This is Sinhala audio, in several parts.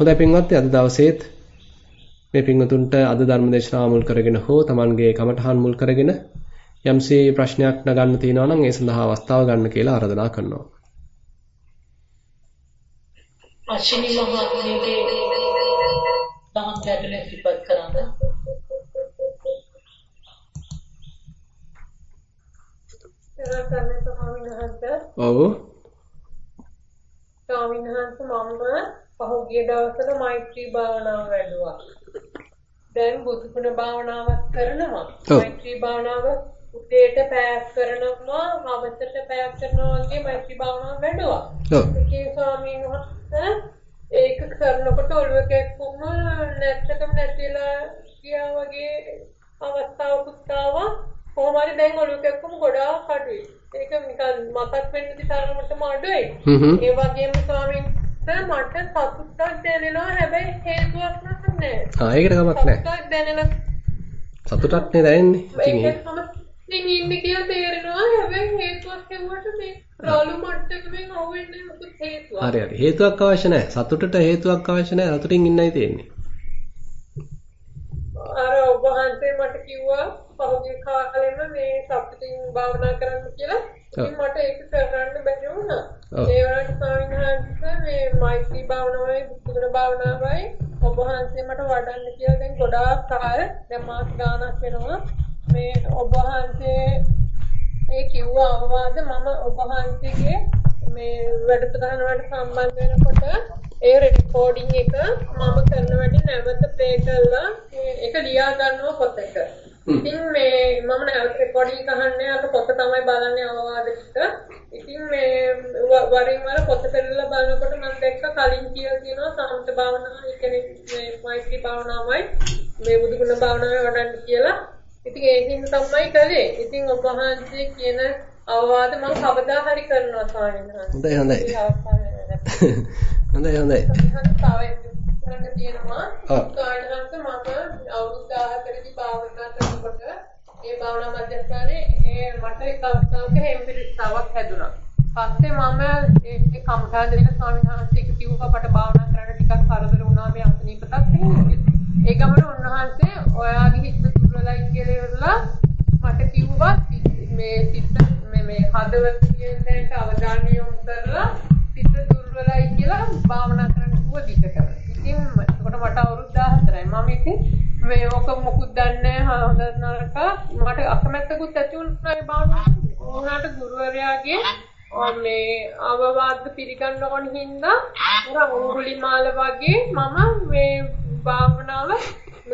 හොඳයි පින්වත්නි අද දවසේත් මේ පින්වතුන්ට අද ධර්ම දේශනාව මුල් කරගෙන හෝ Tamanගේ කමඨහන් මුල් කරගෙන යම්සේ ප්‍රශ්නයක් නගන්න තියෙනවා නම් ඒ සඳහා අවස්ථාව ගන්න කියලා ආරාධනා කරනවා. අශ්විනි මහත්මියගේ තමන් ගැටලුව ඉදිරිපත් කරන්න. ඔව්. ස්වාමීන් වහන්සේ මම පහුගිය දවස්වල මෛත්‍රී භාවනාව වැඩුවා. දැන් බුදුගුණ භාවනාවක් කරනවා. මෛත්‍රී භාවනාව උදේට පැයක් කරනවා, හවසට පැයක් කරනවා වගේ මෛත්‍රී භාවනාව වැඩුවා. ඒ ස්වාමීන් වහන්සේ ඒක කරනකොට ඔළුව කැක්කුම නැත්තකම නැතිලා ගියා වගේ අවස්ථාවකුත් ආවා. කොහොම හරි දැන් ඔළුව කැක්කුම ගොඩාක් අඩුයි. ඒක නිකන් මතක් වෙන්න තරමටම අඩුයි. ඒ වගේම ස්වාමීන් මට සතුටක් දැනෙනවා හැබැයි හේතුවක් නැහැ. ආ ඒකට කමක් නැහැ. සතුටක් දැනෙන සතුටක් නේ දැනෙන්නේ. ඉතින් ඒක තමයි ඉන්නේ කියලා තේරෙනවා හැබැයි හේතුවක් හෙව්වට මේ රාලු මට්ටමෙන් අවුෙන්නේ මොකද හේතුවක්. හරි හරි. හේතුවක් අවශ්‍ය නැහැ. සතුටට හේතුවක් අවශ්‍ය නැහැ. සතුටින් ඉන්නයි තියෙන්නේ. අර ඔබ වහන්සේ මට කිව්වා පහුගිය කාලෙම මේ සතුටින් භාවනා කරන්න කියලා. ඉතින් මට ඒක කරන්න බැරි වුණා. ඒ වුණාට ස්වාමීන් වහන්සේ මේ මෛත්‍රී භාවනාවයි බුදුගුණ භාවනාවයි ඔබ වහන්සේ මට වඩන්න කියලා දැන් ගොඩාක් කාල දැන් මාස ගාණක් වෙනවා. මේ ඔබ වහන්සේ ඒ කිව්ව අවවාද මම ඔබ වහන්සේගේ මේ වැඩසටහන වලට සම්බන්ධ වෙනකොට ඒ රෙකෝඩින් එක මම කරන වැඩි නැවත ප්ලේ කරලා ඒක ලියා ගන්නවා පොතක. ඉතින් මේ මම නැවත රෙකෝඩින් අහන්නේ අර පොත තමයි බලන්නේ අවවාද ටික. ඉතින් මේ වරින් වර පොත පෙරලා බලනකොට මම දැක්ක කලින් කියලා කියනවා සමත භාවනාව කියන්නේ මේ මෛත්‍රී භාවනාවයි මේ බුදුගුණ භාවනාවයි වඩන්න කියලා. ඉතින් ඒකින් තමයි කළේ. ඉතින් ඔබ වහන්සේ කියන අවවාද මම කවදා හරි කරනවා ස්වාමීන් වහන්සේ. හොඳයි හොඳයි. හොඳයි හොඳයි. කරන්න තියෙනවා. කාණහන්ත මම අවුරුදු 14දී භාවනා කරනකොට ඒ භාවනා මධ්‍යස්ථානයේ ඒ මට එක අවස්ථාවක හෙම්බිරිස්සාවක් හැදුනා. පස්සේ මම ඒ කම්ඨාන් දෙන ස්වාමීන් වහන්සේට කිව්වා අපට භාවනා කරන්න ටිකක් කරදර වුණා මේ අසනීප තත්ත්වෙ. ඒ ගමන උන්වහන්සේ ඔයාගේ හිත දුර්වලයි කියලා ඉවරලා මට කිව්වා මේ සිත මේ මේ හදවත කියන තැනට අවධානය යොමු කරලා දුර්වලයි කියලා භාවනා කරන්න කිව්වා දිගට. ඉතින් එතකොට මට අවුරුදු 14යි. මම ඉතින් මේ ඔක මොකුත් දන්නේ නැහැ හොඳ නරක මට අකමැත්තකුත් ඇති වුණා ඒ භාවනා. උනාට ගුරුවරයාගේ මේ අවවාද පිළිගන්න ඕන හින්දා උර උරුලිමාල වගේ මම මේ භාවනාව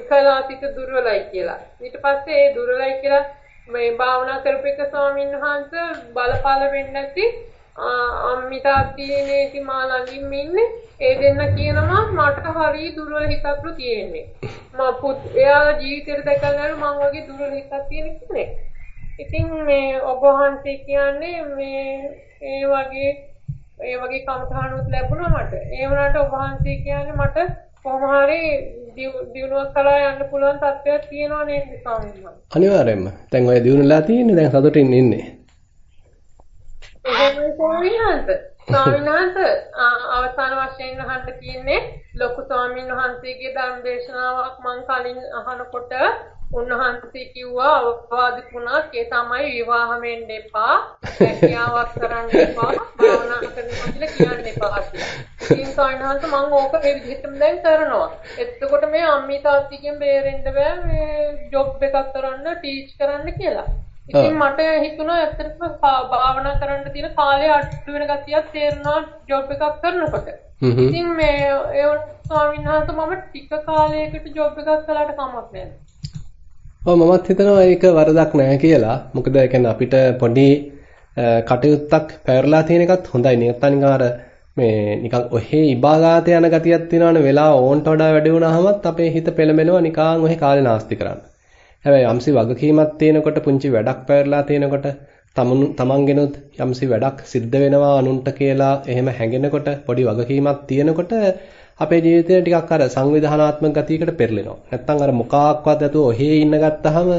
කළා සිත දුර්වලයි කියලා. ඊට පස්සේ ඒ දුර්වලයි කියලා මේ භාවනා කරපු එක ස්වාමීන් වහන්සේ බලපාල වෙන්නේ නැති අම්මිතා තියෙනේටි මා ළඟින් ඉන්නේ. ඒ දෙන්න කියනවා මට හරිය දුර්වල හිතක්ලු තියෙන්නේ. මම පුත් එයාලා ජීවිතේට දැකලා මම වගේ දුර්වල හිතක් තියෙන කෙනෙක්. ඉතින් මේ ඔබ වහන්සේ කියන්නේ මේ ඒ වගේ ඒ වගේ කමඨානුත් ලැබුණා මට. ඒ වුණාට ඔබ වහන්සේ කියන්නේ මට කොහොම හරි දිනුවක් කරලා යන්න පුළුවන් තත්ත්වයක් තියෙනවා නේද ස්වාමීන් වහන්සේ? අනිවාර්යයෙන්ම. දැන් ඔය දිනුනලා තියෙන්නේ දැන් සතුටින් ඉන්නේ. එහෙමයි ස්වාමීන් වහන්සේ. ස්වාමීන් වහන්සේ අවසාන වශයෙන් අහන්න තියෙන්නේ ලොකු ස්වාමීන් වහන්සේගේ ධර්ම දේශනාවක් මම කලින් අහනකොට උන්වහන්සේ කිව්වා අවවාදික වුණා ඒ තමයි විවාහ වෙන්න එපා, රැකියාවක් කරන්න එපා, භාවනා කරන්න කියලා කියන්න එපා කියලා. ඉතින් ස්වාමීන් වහන්සේ මම ඕක මේ විදිහටම දැන් කරනවා. එතකොට මේ අම්මී තාත්තිගෙන් බේරෙන්න බෑ මේ ජොබ් එකක් කරන්න, ටීච් කරන්න කියලා. ඉතින් මට හිතුණා ඇත්තටම භාවනා කරන්න තියෙන කාලය අඩු වෙන ගතියක් තේරෙනවා ජොබ් එකක් කරනකොට. ඉතින් මේ ඒ ස්වාමීන් වහන්සේ මම ටික කාලයකට ජොබ් එකක් කළාට කමක් නැහැ. ඔව් මමත් හිතනවා ඒක වරදක් නෑ කියලා. මොකද ඒ කියන්නේ අපිට පොඩි කටයුත්තක් පැවරලා තියෙන එකත් හොඳයි. නැත්නම් අර මේ නිකන් ඔහේ ඉබාගාත යන ගතියක් තියෙනවනේ වෙලාව ඕන්ට වඩා වැඩි වුණාමත් අපේ හිත පෙළඹෙනවා නිකන් ඔහේ කාලේ නාස්ති කරන්න. හැබැයි යම්සි වගකීමක් තියෙනකොට පුංචි වැඩක් පැවරලා තියෙනකොට තමන්ගෙනුත් යම්සි වැඩක් සිද්ධ වෙනවා අනුන්ට කියලා එහෙම හැඟෙනකොට පොඩි වගකීමක් තියෙනකොට අපේ ජීවිතේ ටිකක් අර සංවිධානාත්මක ගතියකට පෙරලෙනවා. නැත්තම් අර මොකාක්වත් නැතුව ඔහේ ඉන්න ගත්තාම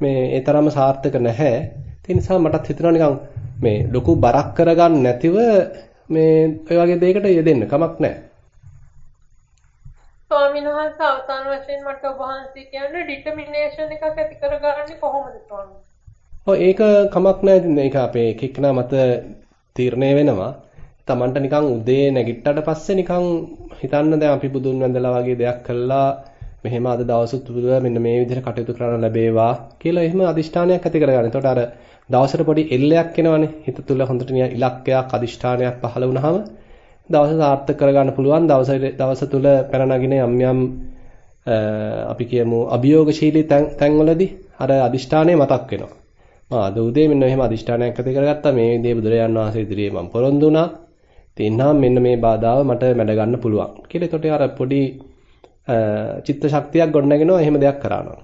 මේ ඒ තරම්ම සාර්ථක නැහැ. ඒ නිසා මටත් හිතෙනවා නිකන් මේ ලොකු බරක් කරගන්න නැතිව මේ ඔය වගේ දෙයකට යෙදෙන්න කමක් නැහැ. ස්වාමීන් වහන්සේ අවසාන වශයෙන් මට ඔබ වහන්සේ කියන්නේ ඩිටර්මිනේෂන් එකක් ඇති කරගන්නේ කොහොමද ස්වාමීන් ඔව් ඒක කමක් නැහැ ඉතින් ඒක අපේ එක්කෙනා මත තීරණය වෙනවා. Tamanට නිකන් උදේ නැගිට්ටට පස්සේ නිකන් හිතන්න දැන් අපි බුදුන් වැඳලා වගේ දෙයක් කළා මෙහෙම අද දවස තුල මෙන්න මේ විදිහට කටයුතු කරන්න ලැබේවා කියලා එහෙම අදිෂ්ඨානයක් ඇති කරගන්න. එතකොට අර දවසට පොඩි එල්ලයක් එනවනේ. හිත තුල හොඳට ඉලක්කයක් අදිෂ්ඨානයක් පහළ වුණාම දවස සාර්ථක කරගන්න පුළුවන්. දවස දවස තුල පැන නගින යම් යම් අපි කියමු අභියෝගශීලී තැන්වලදී අර අදිෂ්ඨානය මතක් වෙනවා. මම අද උදේ මෙන්න මෙහෙම අදිෂ්ඨානයක් ඇති කරගත්තා. මේ විදිහේ බුදුරජාන් වහන්සේ ඉදිරියේ මම පොරොන්දු වුණා. තින්නම් මෙන්න මේ බාධාව මට මැඩ ගන්න පුළුවන්. කියලා එතකොට අර පොඩි චිත්ත ශක්තියක් ගොඩනගෙනවා එහෙම දෙයක් කරනවා.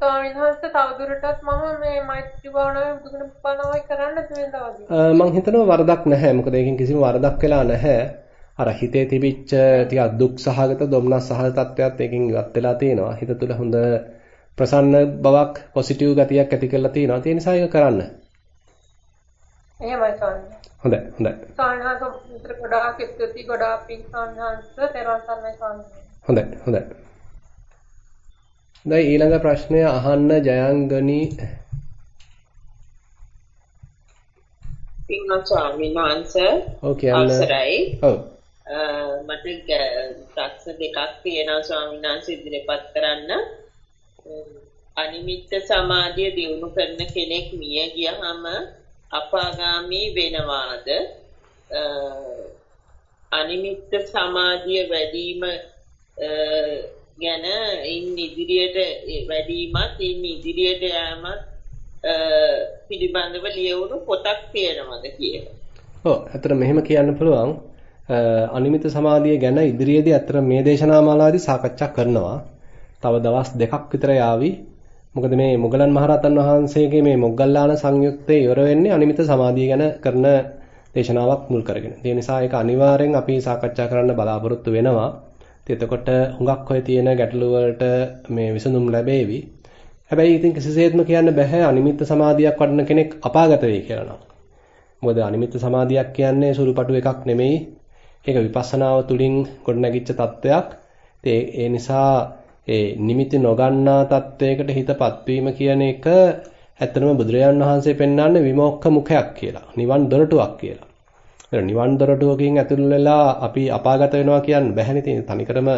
ස්වාමීන් වහන්සේ තවදුරටත් මම මේ මෛත්‍රී භාවනාවේ බුදුන පනවයි කරන්න දෙන්න වගේ. මම හිතනවා වරදක් නැහැ. මොකද ඒකෙන් කිසිම වරදක් වෙලා නැහැ. අර හිතේ තිබිච්ච ටිකක් දුක් සහගත, දුම්නස් සහගත තත්ත්වයක් ඒකෙන් ඉවත් වෙලා තියෙනවා. හිත තුළ හොඳ ප්‍රසන්න බවක්, පොසිටිව් ගතියක් ඇති කරලා තියෙනවා. ඒ නිසා ඒක කරන්න. එහෙමයි ස්වාමීන් හොඳයි හොඳයි. ස්වාමීන් වහන්සේ ගොඩාක් ස්තුතියි ගොඩාක් පිං ස්වාමීන් වහන්සේ හොඳයි හොඳයි. දැන් ඊළඟ ප්‍රශ්නය අහන්න ජයංගනි පින්වත් ස්වාමීන් වහන්සේ අවසරයි. ඔව්. මට ප්‍රශ්න දෙකක් තියෙනවා ස්වාමීන් වහන්සේ ඉදිරිපත් කරන්න. අනිමිත්ත සමාධිය දියුණු කරන කෙනෙක් මිය ගියහම අපාගාමී වෙනවාද? අනිමිත්ත සමාධිය වැඩිම ගැන ඉන් ඉදිරියට වැඩිමත් ඉන් ඉදිරියට යෑමත් පිළිබඳව ලියවුණු පොතක් තියෙනවද කියලා. ඔව් අතන මෙහෙම කියන්න පුළුවන් අනිමිත සමාධිය ගැන ඉදිරියේදී අතර මේ දේශනා මාලාවේදී සාකච්ඡා කරනවා. තව දවස් දෙකක් විතර යාවි. මොකද මේ මොගලන් මහරහතන් වහන්සේගේ මේ මොග්ගල්ලාන සංයුත්තේ ඉවර වෙන්නේ අනිමිත සමාධිය ගැන කරන දේශනාවක් මුල් කරගෙන. ඒ නිසා ඒක අනිවාර්යෙන් අපි සාකච්ඡා කරන්න බලාපොරොත්තු වෙනවා. එතකොට හුඟක් ඔය තියෙන ගැටලු වලට මේ විසඳුම් ලැබෙවි. හැබැයි ඉතින් කිසිසේත්ම කියන්න බෑ අනිමිත්ත සමාධියක් වඩන කෙනෙක් අපාගත වෙයි කියලා නම්. මොකද අනිමිත්ත සමාධියක් කියන්නේ සුළුපටු එකක් නෙමෙයි. ඒක විපස්සනාව තුලින් ගොඩනැගිච්ච තත්වයක්. ඒ නිසා ඒ නිමිති නොගන්නා තත්වයකට හිතපත් වීම කියන එක ඇත්තටම බුදුරජාන් වහන්සේ පෙන්වන්නේ විමෝක්ඛ මුඛයක් කියලා. නිවන් දොරටුවක් කියලා. නිවන් දොරටුවකින් ඇතුල් වෙලා අපි අපාගත වෙනවා කියන්න බැහැනේ තියෙන තනිකරම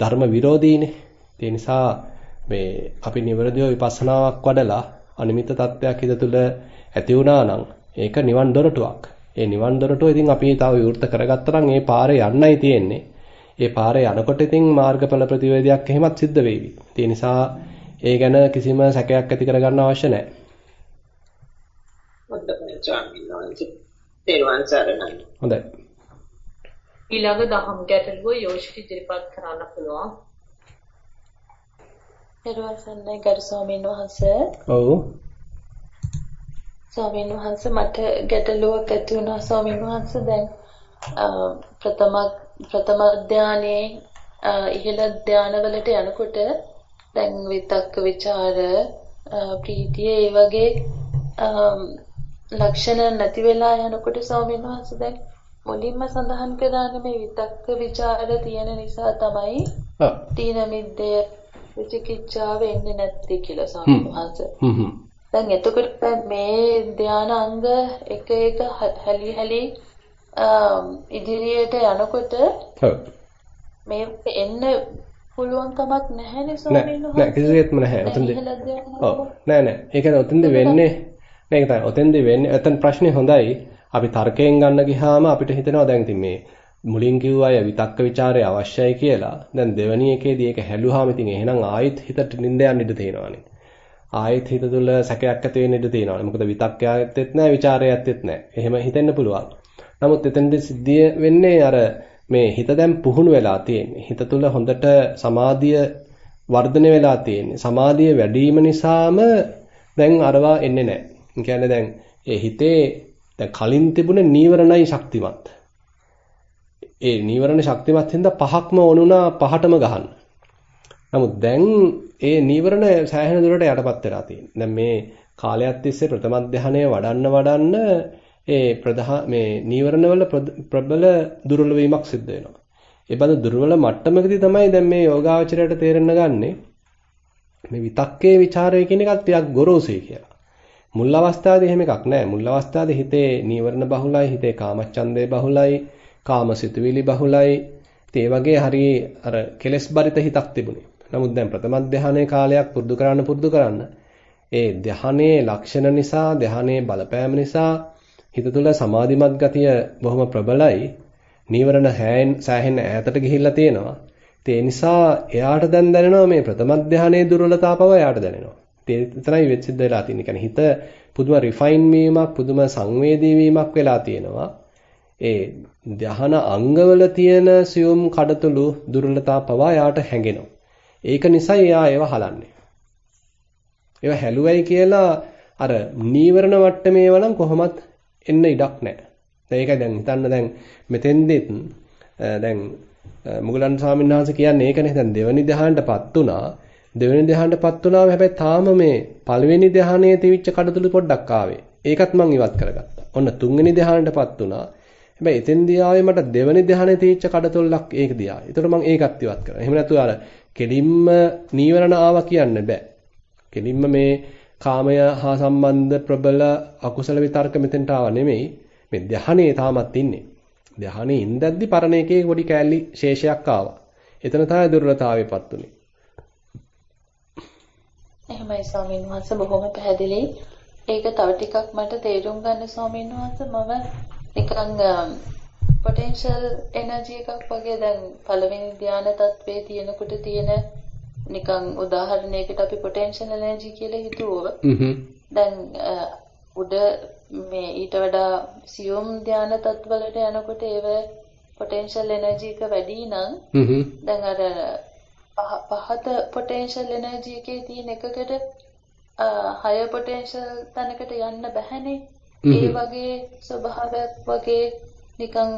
ධර්ම විරෝධීනේ. ඒ නිසා මේ අපි නිවැරදිව විපස්සනාවක් වඩලා අනිමිත් තත්වයක් හිත තුළ ඇති වුණා නම් ඒක නිවන් දොරටුවක්. ඒ නිවන් දොරටුව ඉතින් අපි තව විවෘත කරගත්තා නම් ඒ පාරේ යන්නයි තියෙන්නේ. ඒ පාරේ යනකොට ඉතින් මාර්ගඵල ප්‍රතිවේදයක් එහෙමත් සිද්ධ වෙවි. ඒ නිසා ඒ ගැන කිසිම සැකයක් ඇති කරගන්න අවශ්‍ය නැහැ. තෙරුවන් සරණයි. හොඳයි. ඊළඟ දහම් ගැටලුව යෝෂි ඉදිරිපත් කරන්න පුළුවන්. තෙරුවන් සරණයි ගරු ස්වාමීන් වහන්සේ. ඔව්. ස්වාමීන් වහන්සේ මට ගැටලුවක් ඇති වුණා ස්වාමීන් වහන්සේ දැන් ප්‍රථම ප්‍රථම ධානයේ ඉහළ ධානවලට යනකොට දැන් විතක්ක ਵਿਚාර ප්‍රීතිය ඒ වගේ ලක්ෂණ නැති වෙලා යනකොට ස්වාමීන් වහන්සේ දැන් මුලින්ම සඳහන් කළානේ මේ විතක්ක ਵਿਚාර තියෙන නිසා තමයි තීන මිද්දය විචිකිච්ඡාව එන්නේ නැත්තේ කියලා ස්වාමීන් වහන්සේ. දැන් එතකොට මේ ධානාංග එක එක හැලි හැලි ඉදිරියට යනකොට මේ එන්න පුළුවන් කමක් නැහැනේ ස්වාමීන් වහන්සේ. නෑ කිසිසේත්ම නැහැ. ඔතනදී. ඔව් නෑ නෑ. ඒක ඔතනදී වෙන්නේ මේක තමයි. ඔතෙන්දි වෙන්නේ. එතන ප්‍රශ්නේ හොඳයි. අපි තර්කයෙන් ගන්න ගියාම අපිට හිතෙනවා දැන් ඉතින් මේ මුලින් කිව්වා අය විතක්ක ਵਿਚාරය අවශ්‍යයි කියලා. දැන් දෙවැනි එකේදී ඒක හැලුවාම ඉතින් එහෙනම් ආයෙත් හිතට නිින්ද යන්න ඉඩ තියෙනවානේ. ආයෙත් හිත තුළ සැකයක් ඇති වෙන්න ඉඩ තියෙනවානේ. මොකද විතක්කය ඇත්තෙත් නැහැ, ਵਿਚාරය ඇත්තෙත් නැහැ. එහෙම හිතෙන්න පුළුවන්. නමුත් එතනදී සිද්ධිය වෙන්නේ අර මේ හිත දැන් පුහුණු වෙලා තියෙන්නේ. හිත තුළ හොඳට සමාධිය වර්ධනය වෙලා තියෙන්නේ. සමාධිය වැඩි නිසා නිසාම දැන් අරවා එන්නේ නැහැ. කියන්නේ දැන් ඒ හිතේ දැන් කලින් තිබුණ නීවරණයි ශක්තිමත්. ඒ නීවරණ ශක්තිමත් හින්දා පහක්ම වුණා පහටම ගහන්න. නමුත් දැන් ඒ නීවරණ සෑහෙන දුරට යටපත් වෙලා තියෙනවා. දැන් මේ කාලයක් තිස්සේ ප්‍රථම ධානය වඩන්න වඩන්න ඒ ප්‍රධා මේ නීවරණ වල ප්‍රබල දුර්වල වීමක් සිද්ධ වෙනවා. ඒ බඳු දුර්වල මට්ටමකදී තමයි දැන් මේ යෝගාවචරයට තේරෙන්න ගන්නේ මේ විතක්කේ ਵਿਚාරය කියන එකත් ටිකක් ගොරෝසුයි කියලා. මුල් අවස්ථාවේදී එහෙම එකක් නැහැ. මුල් අවස්ථාවේදී හිතේ නීවරණ බහුලයි, හිතේ කාමච්ඡන්දේ බහුලයි, කාමසිතුවිලි බහුලයි. ඒ වගේ හරි අර කෙලස් බරිත හිතක් තිබුණේ. නමුත් දැන් ප්‍රථම ධානයේ කාලයක් පුරුදු කරන්න පුරුදු කරන්න ඒ ධානයේ ලක්ෂණ නිසා, ධානයේ බලපෑම නිසා හිත තුළ සමාධිමත් ගතිය බොහොම ප්‍රබලයි. නීවරණ හැයෙන් සෑහෙන ඈතට ගිහිල්ලා තියෙනවා. ඒ නිසා එයාට දැන් දැනෙනවා මේ ප්‍රථම ධානයේ දුර්වලතාවව එයාට දැනෙනවා. ඒ විතරයි වෙච්ච දෙලා තියෙන්නේ. කියන්නේ හිත පුදුම රිෆයින් වීමක්, පුදුම සංවේදී වීමක් වෙලා තියෙනවා. ඒ ධාන අංගවල තියෙන සියුම් කඩතුළු දුර්වලතා පවා එයාට හැඟෙනවා. ඒක නිසා එයා ඒව හලන්නේ. ඒව හැලුවයි කියලා අර නීවරණ මට්ටමේ වනම් කොහොමත් එන්න ඉඩක් නැහැ. දැන් ඒකයි දැන් හිතන්න දැන් මෙතෙන්දෙත් දැන් මුගලන් ස්වාමීන් වහන්සේ කියන්නේ ඒකනේ දැන් දෙවනි ධ්‍යානටපත් උනා දෙවෙනි ධ්‍යානටපත් උනාම හැබැයි තාම මේ පළවෙනි ධ්‍යානයේ තිවිච්ච කඩතුළු පොඩ්ඩක් ආවේ. ඒකත් මම ඉවත් කරගත්තා. ඔන්න තුන්වෙනි ධ්‍යානටපත් උනා. හැබැයි එතෙන්දී ආවේ මට දෙවෙනි ධ්‍යානයේ තිවිච්ච කඩතුල්ලක් ඒක දිහා. ඒතකොට මම ඒකත් ඉවත් කරා. එහෙම නැතුව අර කෙලින්ම නීවරණ ආවා කියන්න බෑ. කෙලින්ම මේ කාමය හා සම්බන්ධ ප්‍රබල අකුසල විතර්ක මෙතෙන්ට ආව නෙමෙයි. මේ ධ්‍යානයේ තාමත් ඉන්නේ. ධ්‍යානයේ ඉඳද්දි පරණ එකේ පොඩි කෑලි ශේෂයක් ආවා. එතන තමයි දුර්වලතාවයපත් උනේ. එහෙමයි ස්වාමීන් වහන්සේ බොහොම පැහැදිලි. ඒක තව ටිකක් මට තේරුම් ගන්න ස්වාමීන් වහන්සේ මම නිකන් පොටෙන්ෂල් එනර්ජි එකක් වගේ දැන් පළවෙනි ධානය තත්වයේ තියෙනකොට තියෙන නිකන් උදාහරණයකට අපි පොටෙන්ෂල් එනර්ජි කියලා හිතුවොත් දැන් උඩ මේ ඊට වඩා සියුම් ධාන තත්වලට යනකොට ඒව පොටෙන්ෂල් එනර්ජි එක වැඩි නම් දැන් අර පහත පොටෙන්ෂල් එනර්ජි එකේ තියෙන එකකට හය පොටෙන්ෂල් තැනකට යන්න බැහැනේ. ඒ වගේ ස්වභාවයක් වගේ නිකන්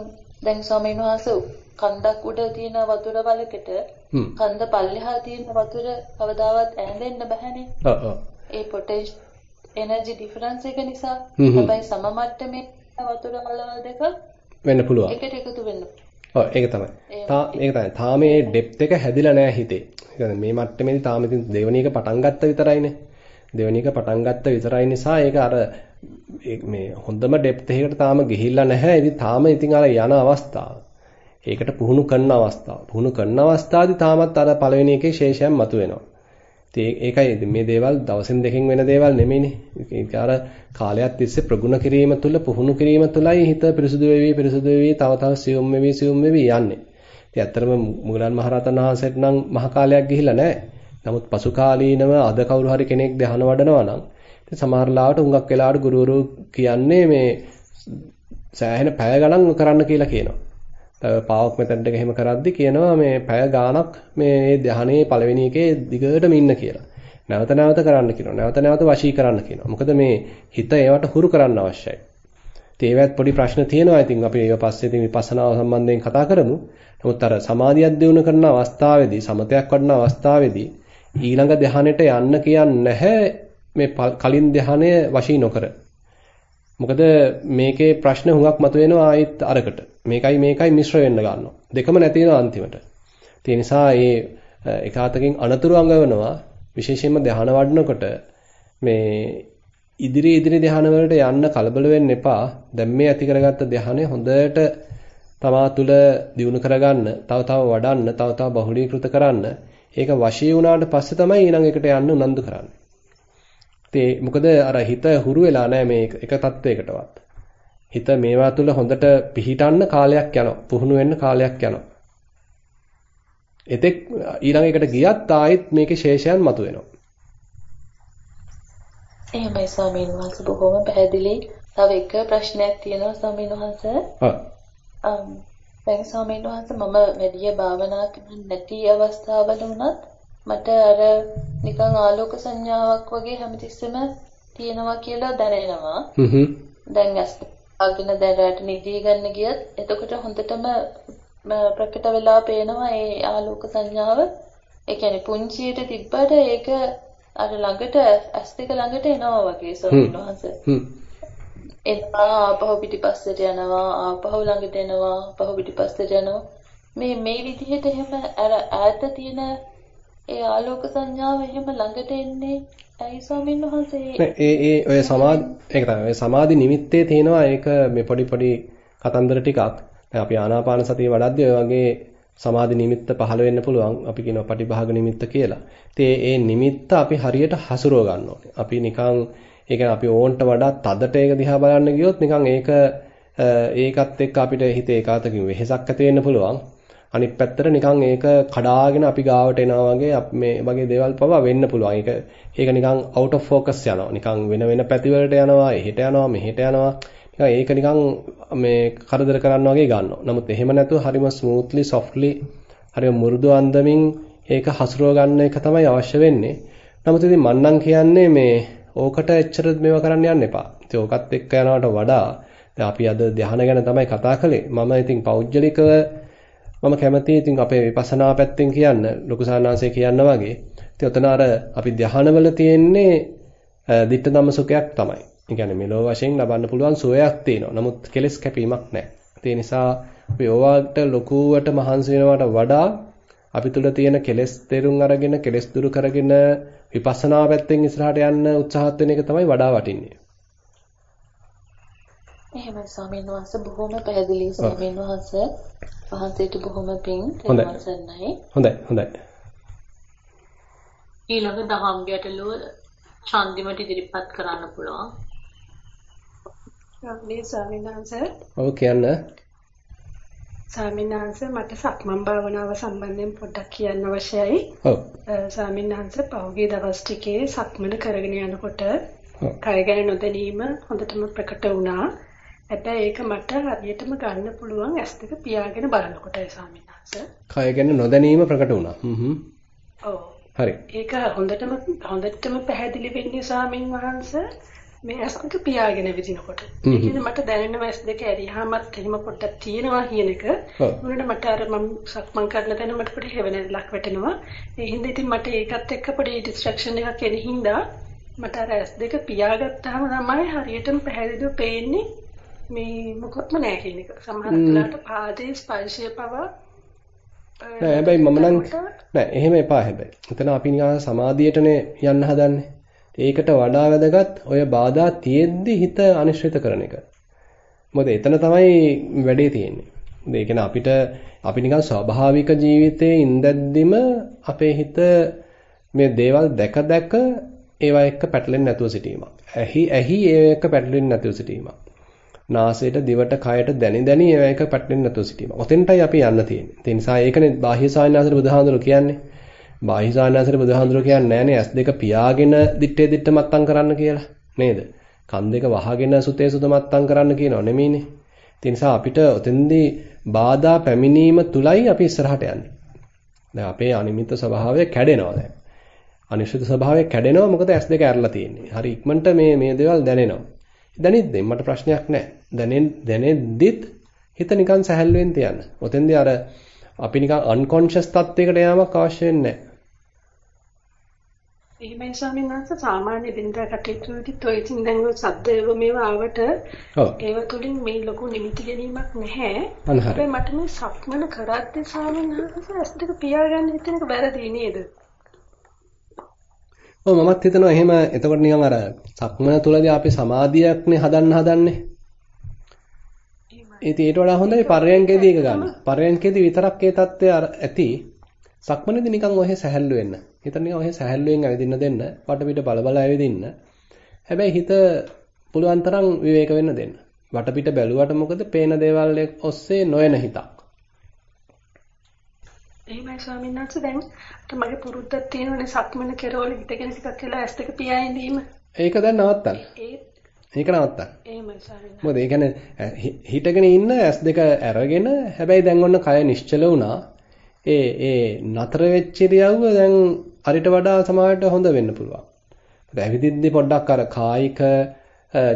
දැන් ස්වාමීන් වහන්සේ කන්දක් උඩ තියෙන වතුර වලකට කන්ද පල්ලෙහා තියෙන වතුර කවදාවත් ඈඳෙන්න බැහැනේ. ඔව් ඔව්. ඒ පොටෙන්ෂල් එනර්ජි ඩිෆරන්ස් එක නිසා හැබැයි සම මට්ටමේ වතුර වලවල් දෙක වෙන්න පුළුවන්. එකට එකතු වෙන්න. ඔව් ඒක තමයි. තා ඒක තමයි. තාම ඩෙප්ත් එක හැදිලා නැහැ හිතේ. ඒ මේ මට්ටමේදී තාම ඉතින් දෙවෙනි එක පටන් ගත්ත විතරයිනේ. දෙවෙනි එක පටන් ගත්ත විතරයි නිසා ඒක අර මේ හොඳම ඩෙප්ත් එකකට තාම ගිහිල්ලා නැහැ. ඉතින් තාම ඉතින් අර යන අවස්ථාව. ඒකට පුහුණු කරන අවස්ථාව. පුහුණු කරන අවස්ථාවේදී තාමත් අර පළවෙනි එකේ ශේෂයන් මතුවෙනවා. ඒකයි මේ දේවල් දවසින් දෙකකින් වෙන දේවල් නෙමෙයිනේ. ඒක අර කාලයක් තිස්සේ ප්‍රගුණ කිරීම තුළ පුහුණු කිරීම තුළයි හිත පිරිසුදු වෙවි පිරිසුදු වෙවි තව තව සියුම් වෙවි සියුම් වෙවි යන්නේ. ඉතින් ඇත්තටම මුගලන් මහරහතන් වහන්සේට නම් මහ කාලයක් ගිහිල්ලා නැහැ. නමුත් පසු කාලීනව අද කවුරු හරි කෙනෙක් ධ්‍යාන වඩනවා නම් ඉතින් සමහර ලාවට හුඟක් වෙලාවට ගුරුවරු කියන්නේ මේ සෑහෙන පැය ගණන් කරන්න කියලා කියනවා. පාවොක් මෙතඩ් එක එහෙම කරද්දි කියනවා මේ පැය ගාණක් මේ ධානයේ පළවෙනි එකේ දිගටම ඉන්න කියලා. නැවත නැවත කරන්න කියනවා. නැවත නැවත වශී කරන්න කියනවා. මොකද මේ හිත ඒවට හුරු කරන්න අවශ්‍යයි. ඉතින් ඒවත් පොඩි ප්‍රශ්න තියෙනවා. ඉතින් අපි ඒක පස්සේ ඉතින් විපස්සනාව සම්බන්ධයෙන් කතා කරමු. නමුත් අර සමාධියක් දිනු කරන අවස්ථාවේදී සමතයක් වඩන අවස්ථාවේදී ඊළඟ ධානයට යන්න කියන්නේ නැහැ මේ කලින් ධානය වශී නොකර. මොකද මේකේ ප්‍රශ්න හුඟක් මතුවෙනවා ආයෙත් අරකට. මේකයි මේකයි මිශ්‍ර වෙන්න ගන්නවා. දෙකම නැති වෙනවා අන්තිමට. ඒ නිසා මේ එක අතකින් අනතුරු අඟවනවා විශේෂයෙන්ම ධ්‍යාන වඩනකොට මේ ඉදිරි ඉදිරි ධ්‍යාන වලට යන්න කලබල වෙන්න එපා. දැන් මේ ඇති කරගත්ත ධ්‍යානය හොඳට තමා තුළ දියුණු කරගන්න, තව තව වඩන්න, තව තව බහුලීකృత කරන්න. ඒක වශී වුණාට පස්සේ තමයි ඊළඟ එකට යන්න උනන්දු කරන්නේ. ඒ මොකද අර හිත හුරු වෙලා නැහැ මේ එක තත්වයකටවත්. හිත මේවා තුළ හොඳට පිහිටන්න කාලයක් යනවා. පුහුණු වෙන්න කාලයක් යනවා. එතෙක් ඊළඟ එකට ගියත් ආයෙත් මේකේ ශේෂයන් මතුවෙනවා. එහෙමයි ස්වාමීන් වහන්සේ බොහොම පැහැදිලි. තව එක ප්‍රශ්නයක් තියෙනවා ස්වාමීන් වහන්සේ. අම් දැන් ස්වාමීන් වහන්සේ මම වැඩි භාවනා නැති අවස්ථාවල වුණත් මට අර නිකන් ආලෝක සංඥාවක් වගේ හැමතිස්සෙම තියෙනවා කියලා දැනෙනවා. හ්ම් දැන් ඇස් අගෙන දැන් රැට නිදී ගන්න ගියත් එතකොට හොඳටම ප්‍රකට වෙලා පේනවා ඒ ආලෝක සංඥාව. ඒ කියන්නේ පුංචියට තිබ්බට ඒක අර ළඟට ඇස් දෙක ළඟට එනවා වගේ සෝමනහස. එනවා ආපහු පිටිපස්සට යනවා ආපහු ළඟට එනවා ආපහු පිටිපස්සට යනවා මේ මේ විදිහට එහෙම අර ඈත තියෙන ඒ ආලෝක සංඥාව එහෙම ළඟට එන්නේ ඇයි ස්වාමීන් වහන්සේ ඒ ඒ ඔය සමාධි ඒක තමයි ඔය සමාධි නිමිත්තේ තියෙනවා ඒක මේ පොඩි පොඩි කතන්දර ටිකක් දැන් අපි ආනාපාන සතිය වඩද්දී ඔය වගේ සමාධි නිමිත්ත පහළ වෙන්න පුළුවන් අපි කියනවා පටිභාග නිමිත්ත කියලා. ඉතින් ඒ නිමිත්ත අපි හරියට හසුරව ගන්න ඕනේ. අපි නිකන් ඒ කියන්නේ අපි ඕන්ට වඩා තදට ඒක දිහා බලන්න ගියොත් නිකන් ඒක ඒකත් එක්ක අපිට හිතේ ඒකාතකින් වෙහෙසක් ඇති වෙන්න පුළුවන්. අනිත් පැත්තට නිකන් ඒක කඩාගෙන අපි ගාවට එනවා වගේ මේ වගේ දේවල් පවා වෙන්න පුළුවන්. ඒක ඒක නිකන් out of focus යනවා. නිකන් වෙන වෙන පැතිවලට යනවා, එහෙට යනවා, මෙහෙට යනවා. නිකන් ඒක නිකන් මේ කරදර කරන්න වගේ ගන්නවා. නමුත් එහෙම නැතුව හරිම smoothly, softly, හරිම මෘදු අන්දමින් ඒක හසුරව ගන්න එක තමයි අවශ්‍ය වෙන්නේ. නමුත් ඉතින් මන්නම් කියන්නේ මේ ඕකට එච්චර මේවා කරන්න යන්න එපා. ඉතින් ඕකත් එක්ක යනවට වඩා දැන් අපි අද ධ්‍යාන ගැන තමයි කතා කළේ. මම ඉතින් පෞද්ගලිකව මම කැමතියි ඉතින් අපේ විපස්සනා පැත්තෙන් කියන්න ලොකු සානාංශය කියන්න වගේ. ඉතින් ඔතන අර අපි ධ්‍යානවල තියෙන්නේ ditta ධම්ම සුඛයක් තමයි. ඒ කියන්නේ මෙලෝ වශයෙන් ලබන්න පුළුවන් සුවයක් තියෙනවා. නමුත් කෙලස් කැපීමක් නැහැ. ඒ නිසා අපි ඕවාට ලොකුවට මහන්සි වෙනවට වඩා අපි තුල තියෙන කෙලස් තේරුම් අරගෙන කෙලස් දුරු කරගෙන විපස්සනා පැත්තෙන් ඉස්සරහට යන්න උත්සාහත් වෙන එක තමයි වඩා වටින්නේ. එහෙමයි ස්වාමීන් වහන්සේ. බොහොම පැහැදිලි ස්වාමීන් වහන්සේ. වහන්සේට බොහොම පිං හොඳයි. හොඳයි හොඳයි. ඊළඟ දහම් ගැටලුව චන්දිමට ඉදිරිපත් කරන්න පුළුවන්. ගෞරවනීය ස්වාමීන් වහන්සේ. ඔව් කියන්න. ස්වාමීන් වහන්සේ මට සක්මන් භාවනාව සම්බන්ධයෙන් පොඩ්ඩක් කියන්න අවශ්‍යයි. ඔව්. ස්වාමීන් වහන්සේ පහුගිය දවස් ටිකේ සක්මන කරගෙන යනකොට කය ගැන නොදැනීම හොඳටම ප්‍රකට වුණා. හැබැයි ඒක මට හරියටම ගන්න පුළුවන් ඇස් දෙක පියාගෙන ස්වාමීන් වහන්සේ. කය ගැන නොදැනීම ප්‍රකට වුණා. හ්ම් හ්ම්. ඔව්. හරි. ඒක හොඳටම හොඳටම පැහැදිලි වෙන්නේ ස්වාමීන් වහන්සේ මේ ඇස් දෙක පියාගෙන විදිනකොට. ඒ කියන්නේ මට දැනෙනවා ඇස් දෙක ඇරියාමත් එහෙම පොඩ්ඩක් තියෙනවා කියන එක. මොනට මට අර මම සක්මන් කරන තැන මට පොඩි හැවෙනලක් වැටෙනවා. ඒ හින්දා ඉතින් මට ඒකත් එක්ක පොඩි ඩිස්ට්‍රැක්ෂන් එකක් එන හින්දා මට අර ඇස් දෙක පියාගත්තාම තමයි හරියටම පැහැදිලිව පේන්නේ මේ මොකොත්ම නැහැ කියන එක. සමහර වෙලාවට පාදයේ ස්පර්ශය පවා නෑ හැබැයි මම නම් නෑ එහෙම එපා හැබැයි. එතන අපි නිකන් සමාධියටනේ යන්න හදන්නේ. ඒකට වඩා වැදගත් ඔය බාධා තියෙද්දි හිත අනිශ්චිත කරන එක. මොකද එතන තමයි වැඩේ තියෙන්නේ. ඒ කියන්නේ අපිට අපි නිකන් ස්වාභාවික ජීවිතයේ ඉඳද්දිම අපේ හිත මේ දේවල් දැක දැක ඒවා එක්ක පැටලෙන්නේ නැතුව සිටීමක්. ඇහි ඇහි ඒවා එක්ක පැටලෙන්නේ නැතුව සිටීමක්. නාසයට දිවට කයට දැනි දැනි ඒවා එක පැටලෙන්නේ නැතුව සිටීම. ඔතෙන්ටයි අපි යන්න තියෙන්නේ. ඒ නිසා ඒකනේ බාහ්‍ය සායනාසර බුදුහාඳුර කියන්නේ. බාහ්‍ය සායනාසර බුදුහාඳුර කියන්නේ නෑනේ ඇස් දෙක පියාගෙන දිත්තේ දිත්ත මත්තම් කරන්න කියලා. නේද? කන් දෙක වහගෙන සුතේ සුත මත්තම් කරන්න කියනව නෙමෙයිනේ. ඒ නිසා අපිට ඔතෙන්දී බාධා පැමිණීම තුලයි අපි ඉස්සරහට යන්නේ. දැන් අපේ අනිමිත් ස්වභාවය කැඩෙනවා දැන්. අනිශ්චිත ස්වභාවය කැඩෙනවා මොකද ඇස් දෙක ඇරලා තියෙන්නේ. හරි ඉක්මනට මේ මේ දේවල් දැනෙනවා. දැනෙද්දී මට ප්‍රශ්නයක් නැහැ. දැනෙන් දැනෙද්දිත් හිත නිකන් සැහැල්ලුවෙන් තියන්න. ඔතෙන්දී අර අපි නිකන් අන්කොන්ෂස් තත්යකට යamak අවශ්‍ය වෙන්නේ නැහැ. එහෙමයි ස්වාමීන් වහන්සේ සාමාන්‍ය දිනදා කටයුතු වලදී ඉතින් දැන් ඔය සද්දේව මේවා ආවට ඒව තුලින් මේ ලොකු නිමිති ගැනීමක් නැහැ. අනහරි. මට මේ සක්මන කරද්දී ස්වාමීන් වහන්සේ ඇස් දෙක පියාගන්න හිතන එක වැරදි නේද? ඔව් මමත් හිතනවා එහෙම එතකොට නිකන් අර සක්මන තුලදී අපි සමාධියක්නේ හදන්න හදන්නේ. ඉතින් ඊට වඩා හොඳයි පරයන්කේදී එක ගන්න. පරයන්කේදී විතරක් ඒ தත්ත්වය ඇති. සක්මනේදී නිකන් ඔහෙ සැහැල්ලු වෙන්න. හිත නිකන් ඔහෙ සැහැල්ලුවෙන් ඇවිදින්න දෙන්න. වටපිට බල බල ඇවිදින්න. හැබැයි හිත පුළුවන් තරම් විවේක වෙන්න දෙන්න. වටපිට බැලුවට මොකද පේන දේවල් ඔස්සේ නොයන හිතක්. එහෙමයි ස්වාමීන් වහන්සේ දැන් මගේ පුරුද්දක් තියෙනවනේ සක්මන කෙරවල හිටගෙන ටිකක් වෙලා ඇස් දෙක පියාගෙන ඒක දැන් නවත්තන්න. ඒක නවත්තන්න. එහෙමයි ස්වාමීන් මොකද ඒ කියන්නේ හිටගෙන ඉන්න ඇස් දෙක අරගෙන හැබැයි දැන් ඔන්න කය නිශ්චල වුණා. ඒ ඒ නතර වෙච්ච ඉරියව්ව දැන් අරිට වඩා සමාජයට හොඳ වෙන්න පුළුවන්. මොකද ඇවිදිද්දි පොඩ්ඩක් අර කායික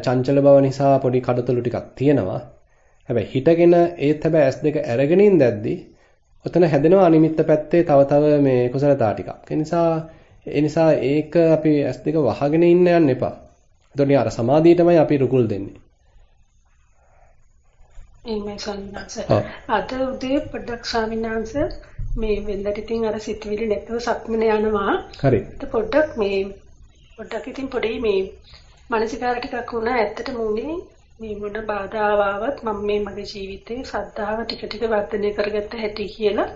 චංචල බව නිසා පොඩි කඩතොළු ටිකක් තියෙනවා. හැබැයි හිටගෙන ඒත් හැබැයි ඇස් දෙක අරගෙන ඉඳද්දි ඔතන හැදෙනවා අනිමිත්ත පැත්තේ තව තව මේ කුසලතා ටිකක්. ඒ නිසා ඒ නිසා ඒක අපි ඇස් දෙක වහගෙන ඉන්න යන්න එපා. එතකොට අර සමාධියටමයි අපි රුකුල් දෙන්නේ. එහෙමයි සම්මාස. අද උදේ පොඩ්ඩක් ස්වාමීන් වහන්සේ මේ වෙන්දට ඉතින් අර සිතුවිලි නැතුව සක්මන යනවා. හරි. පොඩ්ඩක් මේ පොඩ්ඩක් ඉතින් පොඩි මේ මානසිකාර ටිකක් වුණා ඇත්තට මුනේ මේ මොන බාධා ආවත් මම මේ මගේ ජීවිතේ සද්ධාව ටික ටික වර්ධනය කරගත්ත හැටි කියලා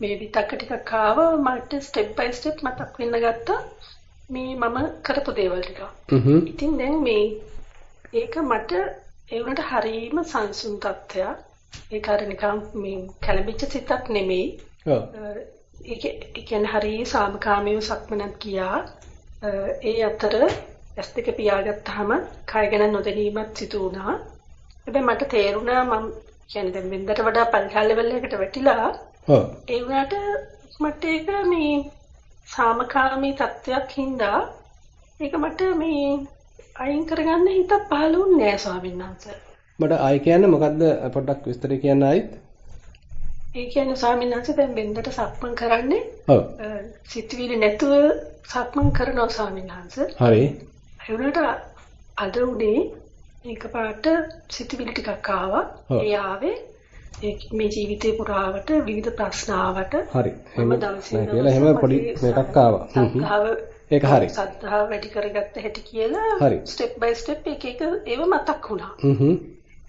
මේ විතක්ක ටිකක් ආව මට ස්ටෙප් බයි ස්ටෙප් මතක් වෙන්න ගත්තා මේ මම කරපු දේවල් ටික. ඉතින් දැන් මේ ඒක මට ඒ වුණාට හරීම සංසුන් තත්ත්වයක්. ඒක අර නිකන් මේ කැළඹිච්ච සිතක් නෙමෙයි. ඔව්. ඒක කියන්නේ හරිය සාමකාමීව සක්මනක් ගියා. ඒ අතර ඇස් දෙක පියාගත්තාම කය ගැන නොදැනීමක් සිදු වුණා. හැබැයි මට තේරුණා මම කියන්නේ දැන් වෙනදට වඩා පල්හා ලෙවල් එකකට වැටිලා. ඔව්. ඒ වුණාට මට ඒක මේ සාමකාමී තත්වයක් හින්දා ඒක මට මේ අයින් කරගන්න හිත පහළ වුණේ නෑ ස්වාමීන් වහන්සේ. මට ආයි කියන්න මොකද්ද පොඩ්ඩක් විස්තර කියන්න ආයිත්? ඒ කියන්නේ ස්වාමීන් වහන්සේ දැන් වෙනදට සක්මන් කරන්නේ ඔව්. සිතවිලි නැතුව සක්මන් කරනවා ස්වාමීන් වහන්සේ. හරි. ඒ වුණාට අද උදේ එකපාරට සිතුවිලි ටිකක් ආවා. ඒ ආවේ මේ ජීවිතේ පුරාවට විවිධ ප්‍රශ්න ආවට හරි. එහෙම නෑ කියලා එහෙම පොඩි මේකක් ආවා. ඒක හරි. සද්ධාව වැඩි කරගත්ත හැටි කියලා ස්ටෙප් බයි ස්ටෙප් එක එක ඒව මතක් වුණා.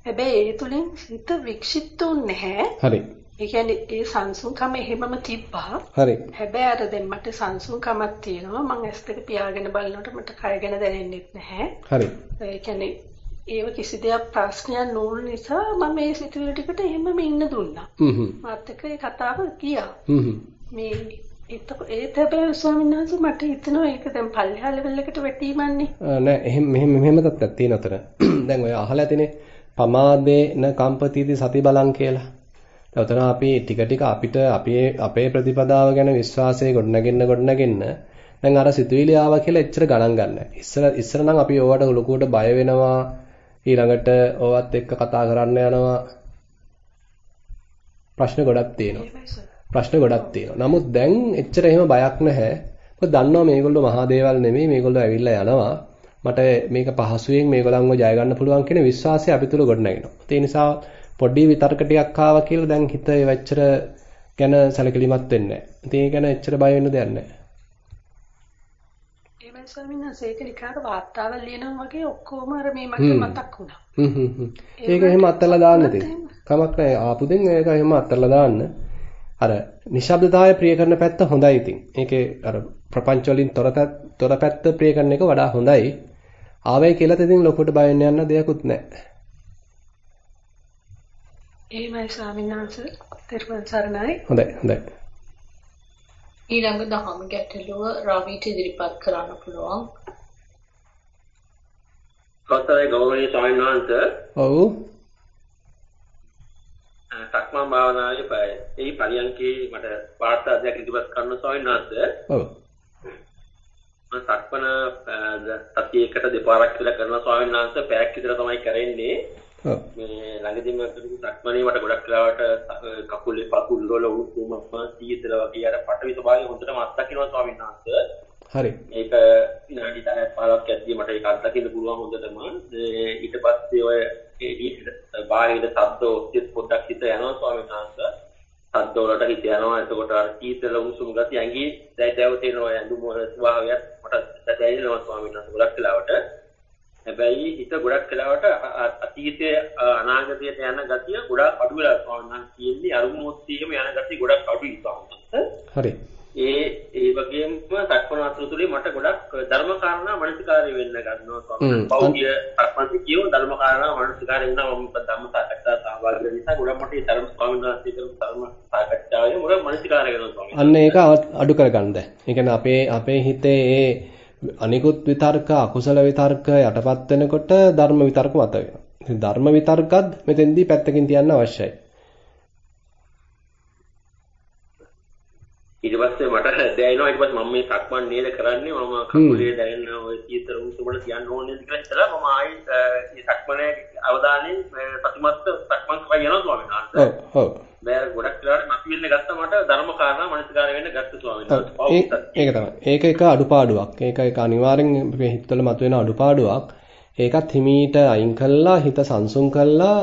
හැබැයි ඒ තුලින් හිත වික්ෂිප්තුන් නැහැ. හරි. ඒ කියන්නේ ඒ සංසුන්කම එහෙමම තිබ්බා. හරි. හැබැයි අර දැන් මට සංසුන්කමක් තියෙනවා. මම ඇස් දෙක පියාගෙන බලනකොට මට කය ගැන දැනෙන්නේ නැහැ. හරි. ඒ කියන්නේ ඒව කිසි දෙයක් ප්‍රශ්නයක් නොවුන නිසා මම මේ සිතුවිලි ටිකට එහෙමම ඉන්න දුන්නා. හ්ම්. මාත් එක්ක ඒ කතාව ගියා. හ්ම්. මේ ඒත් හැබැයි ස්වාමීන් වහන්සේ මට හිතෙනවා ඒක දැන් පල්ලෙහා ලෙවල් එකට වැටීමන්නේ. නෑ එහෙම මෙහෙම මෙහෙම තත්ත්වයක් තියෙන අතර. දැන් ඔය අහලා ඇතිනේ පමාදේ න කම්පතිති සති බලං කියලා. උතන අපි ටික ටික අපිට අපේ අපේ ප්‍රතිපදාව ගැන විශ්වාසය ගොඩනගෙන්න ගොඩනගෙන්න දැන් අර සිතුවිලි ආවා කියලා එච්චර ගණන් ගන්න. ඉස්සර ඉස්සර නම් අපි ඕවට ලොකුවට බය වෙනවා ඊළඟට ඕවත් එක්ක කතා කරන්න යනවා ප්‍රශ්න ගොඩක් තියෙනවා. ප්‍රශ්න ගොඩක් තියෙනවා. නමුත් දැන් එච්චර එහෙම බයක් නැහැ. මොකද දන්නවා මේගොල්ලෝ මහා දේවල් නෙමෙයි මේගොල්ලෝ ඇවිල්ලා යනවා. මට මේක පහසුවෙන් මේගොල්ලන්ව ජය ගන්න පුළුවන් කියන විශ්වාසය අපි තුල ගොඩනගෙනවා. ඒ නිසා පොඩි විතර්ක ටිකක් ආවා කියලා දැන් හිත ඒ වෙච්චර ගැන සැලකිලිමත් වෙන්නේ නැහැ. ඉතින් ඒ ගැන එච්චර බය වෙන්න දෙයක් නැහැ. එහෙමයි ස්වාමීන් වහන්සේ ඒක නිකාර වාර්තාවල් ලියනවා වගේ ඔක්කොම අර මේ මට මතක් වුණා. හ්ම් හ්ම්. ඒක එහෙම අත්හැරලා දාන්න තියෙන්නේ. කමක් නැහැ. ආපු දෙන් ඒක එහෙම අත්හැරලා දාන්න. අර නිශ්ශබ්දතාවය ප්‍රිය කරන පැත්ත හොඳයි ඉතින්. ඒකේ අර ප්‍රපංච වලින් තොර පැත්ත ප්‍රිය කරන එක වඩා හොඳයි. ආවේ කියලා ඉතින් ලොකුට බය වෙන්න යන්න දෙයක්වත් නැහැ. එහෙමයි ස්වාමීන් වහන්සේ. තෙරුවන් සරණයි. හොඳයි හොඳයි. ඊළඟ දහම් ගැටලුව රවිට ඉදිරිපත් කරන්න පුළුවන්. කතරේ ගෞරවනීය ස්වාමීන් වහන්සේ. ඔව්. සක්මන් භාවනාවේ ඒ පරියන්කේ මට වාර්තා දෙයක් ඉදිරිපත් කරන්න ස්වාමීන් වහන්සේ. ඔව්. මම සක්මන සතියකට දෙපාරක් කියලා කරනවා ස්වාමීන් වහන්සේ පැයක් විතර තමයි කරන්නේ. මේ ළඟදීම කරපු සක්මනේ මට ගොඩක් වෙලාවට කකුලේ පකුල් වල උණුසුම සීතල වගේ අර පටවි ස්වභාවය හොඳටම අත්දකින්නවා ස්වාමීන් වහන්සේ. හරි. ඒක විනාඩි 10ක් 15ක් ඇද්දී මට ඒක අත්දකින්න පුළුවන් හොඳටම. ඊට පස්සේ ඔය බාහිර ශබ්ද ඔස්සේ පොඩ්ඩක් හිත යනවා ස්වාමීන් වහන්සේ. ශබ්ද වලට හිත යනවා. එතකොට අර සීතල උණුසුම් ගතිය ඇඟේ දැය දැව තියෙනවා ඇඳුම ස්වභාවයත් මට දැනෙනවා ස්වාමීන් වහන්සේ ගොඩක් වෙලාවට. හැබැයි හිත ගොඩක් වෙලාවට අතීතයේ අනාගතයට යන ගතිය ගොඩක් අඩු වෙලා ස්වාමීන් තියෙන්නේ අරුමුත් ඔස්සේම යන ගතිය ගොඩක් අඩුයි ස්වාමීන්. හරි. ඒ ඒ වගේම සක්මන අතුරුතුලේ මට ගොඩක් ධර්ම කාරණා මනසිකාරය වෙන්න ගන්නවා ස්වාමීන්. පෞද්ගලික සක්මන් කියව ධර්ම කාරණා මනසිකාරය වෙනවා. මම ධම්ම සාකච්ඡා සහභාගී වෙන නිසා ගොඩක් මට ධර්ම ස්වාමීන් වහන්සේ කරපු ධර්ම සාකච්ඡාවේ මොකද මනසිකාරය වෙනවා ස්වාමීන්. අන්න ඒක අඩු කරගන්න. ඒ කියන්නේ අපේ අපේ හිතේ ඒ අනිකුත් විතර්ක අකුසල විතර්ක යටපත් වෙනකොට ධර්ම විතර්ක මත වෙනවා. ඉතින් ධර්ම විතර්කත් මෙතෙන්දී පැත්තකින් තියන්න අවශ්‍යයි. ඊට පස්සේ මට දැනෙනවා ඊට පස්සේ මම මේ සක්මන් නේද කරන්නේ මම කකුලේ දැනෙන ඔය සීතල උණුසුමට තියන්න ඕනේ කියලා හිතලා මම ආයි මේ සක්මනේ අවධානයෙන් ප්‍රතිමස්ත සක්මන් කරලා යනවා ස්වාමීන් වහන්සේ. ඔව් ඔව්. බෑර ගොඩක් වෙලාවට මතුවෙන්න ගත්ත මට ධර්ම කාරණා මනසිකාර වෙන්න ගත්ත ස්වාමීන් වහන්සේ. ඒක තමයි. ඒක එක අඩුපාඩුවක්. ඒක එක අනිවාර්යෙන් මේ හිතවල මතුවෙන අඩුපාඩුවක්. ඒකත් හිමීට අයින් කළා හිත සංසුන් කළා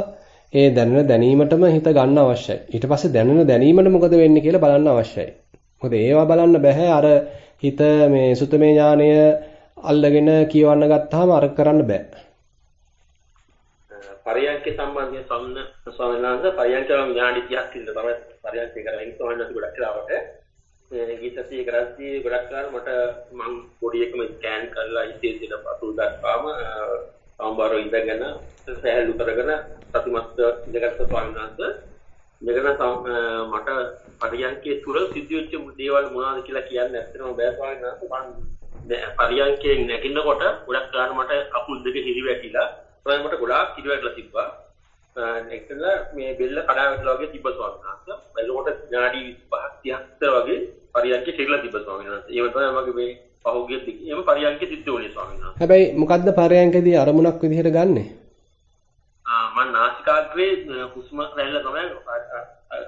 ඒ දැනෙන දැනීමටම හිත ගන්න අවශ්‍යයි. ඊට පස්සේ දැනෙන දැනීමට මොකද වෙන්නේ කියලා බලන්න අවශ්‍යයි. මොකද ඒවා බලන්න බෑ අර හිත මේ සුතමේ ඥානය අල්ලගෙන කියවන්න ගත්තාම අර කරන්න බෑ. පරියන්ක සම්බන්ධයෙන් සම්න ස්වාමීන් වහන්සේ පරියන්ක විනාඩි 30ක් ඉඳලා තමයි පරියන්ක කරලා ඉන්නේ. ස්වාමීන් වහන්සේ ගොඩක් වෙලාවට. මේ ගීතසිය කරද්දී ගොඩක් වෙලාවට මට මං පොඩි එකම ස්කෑන් කරලා ඉතින් පතුල් දක්වාම සම්බාරව ඉඳගෙන සහැල්ලු කරගෙන සතිමත් ඉඳගත්තු ස්වාමීන් වහන්සේ ඉඳගෙන මට පරියන්කේ තුර සිදුවෙච්ච දේවල් මොනවද කියලා කියන්න ඇත්තටම බෑ ස්වාමීන් වහන්සේ මං පරියන්කේ නැගිනකොට ගොඩක් ගන්න මට අකුල් දෙක හිරි වැටිලා තමයි මට ගොඩාක් හිරි වැටලා තිබ්බා. එක්කල මේ බෙල්ල කඩා වැටලා වගේ තිබ්බ ස්වාමීන් වහන්සේ. බැලුවට විනාඩි 25ක් 30ක් වගේ පරියන්කේ කෙරලා තිබ්බ ස්වාමීන් වහන්සේ. ඒව තමයි මගේ මේ පහුගිය දිගේම පරියන්කේ සිද්ධ වුණේ ස්වාමීන් වහන්සේ. හැබැයි මොකද්ද පරියන්කේදී අරමුණක් විදිහට ගන්නෙ? ආ මම නාසිකාග්‍රේ හුස්ම රැල්ල තමයි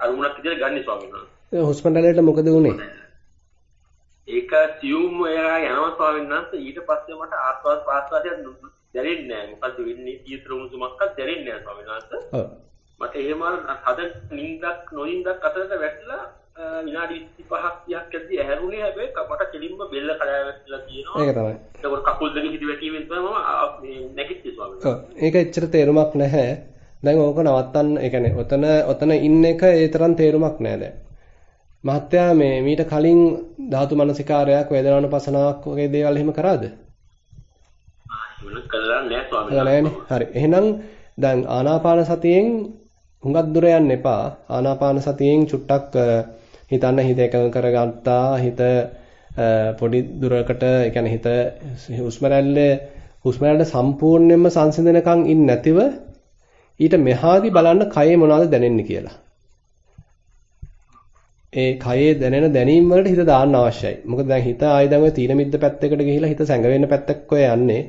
අරමුණක් විදිහට ගන්නෙ ස්වාමීන් වහන්සේ. හුස්ම රැල්ලට මොකද වුනේ ඒක සියුම් වෙලා යනවා ස්වාමීන් වහන්සේ. ඊට පස්සේ මට ආස්වාද ප්‍රාස්වාදයක් දැනෙන්නේ නැහැ. මොකද්ද වෙන්නේ? ඊතර උණුසුමක්වත් දැනෙන්නේ නැහැ ස්වාමීන් වහන්සේ. ඔව්. මට එහෙම හද නිින්දක් නොනින්දක් අතරට වැටලා විනාඩි 25ක් 30ක් ඇද්දි ඇහැරුණේ හැබැයි මට කෙලින්ම බෙල්ල කඩා වැටලා තියෙනවා. ඒක තමයි. ඒකෝර කකුල් දෙක හිටි වැටීමෙන් තමයි මම නැගිට්ටේ ස්වාමීන් වහන්සේ. ඔව්. ඒක එච්චර තේරුමක් නැහැ. දැන් ඕක නවත්තන්න ඒ කියන්නේ ඔතන ඔතන ඉන්න එක ඒ තරම් තේරුමක් නැහැ දැන්. මහත්තයා මේ මීට කලින් ධාතු මනසිකාරයක් වේදනානුපසනාවක් වගේ දේවල් එහෙම කරාද? හරි. එහෙනම් දැන් ආනාපාන සතියෙන් හුඟක් දුර යන්න එපා. ආනාපාන සතියෙන් චුට්ටක් හිතන්න හිත එකඟ කරගත්තා. හිත පොඩි දුරකට ඒ කියන්නේ හිත හුස්ම රැල්ලේ හුස්ම රැල්ල සම්පූර්ණයෙන්ම සංසිඳනකම් ඉන්නේ නැතිව ඊට මෙහාදී බලන්න කයේ මොනවද දැනෙන්නේ කියලා. ඒ කයේ දැනෙන දැනීම් වලට හිත දාන්න අවශ්‍යයි. මොකද දැන් හිත ආයි දැන් ඔය තීන මිද්ද පැත්තකට ගිහිලා හිත සැඟවෙන පැත්තක් ඔය යන්නේ.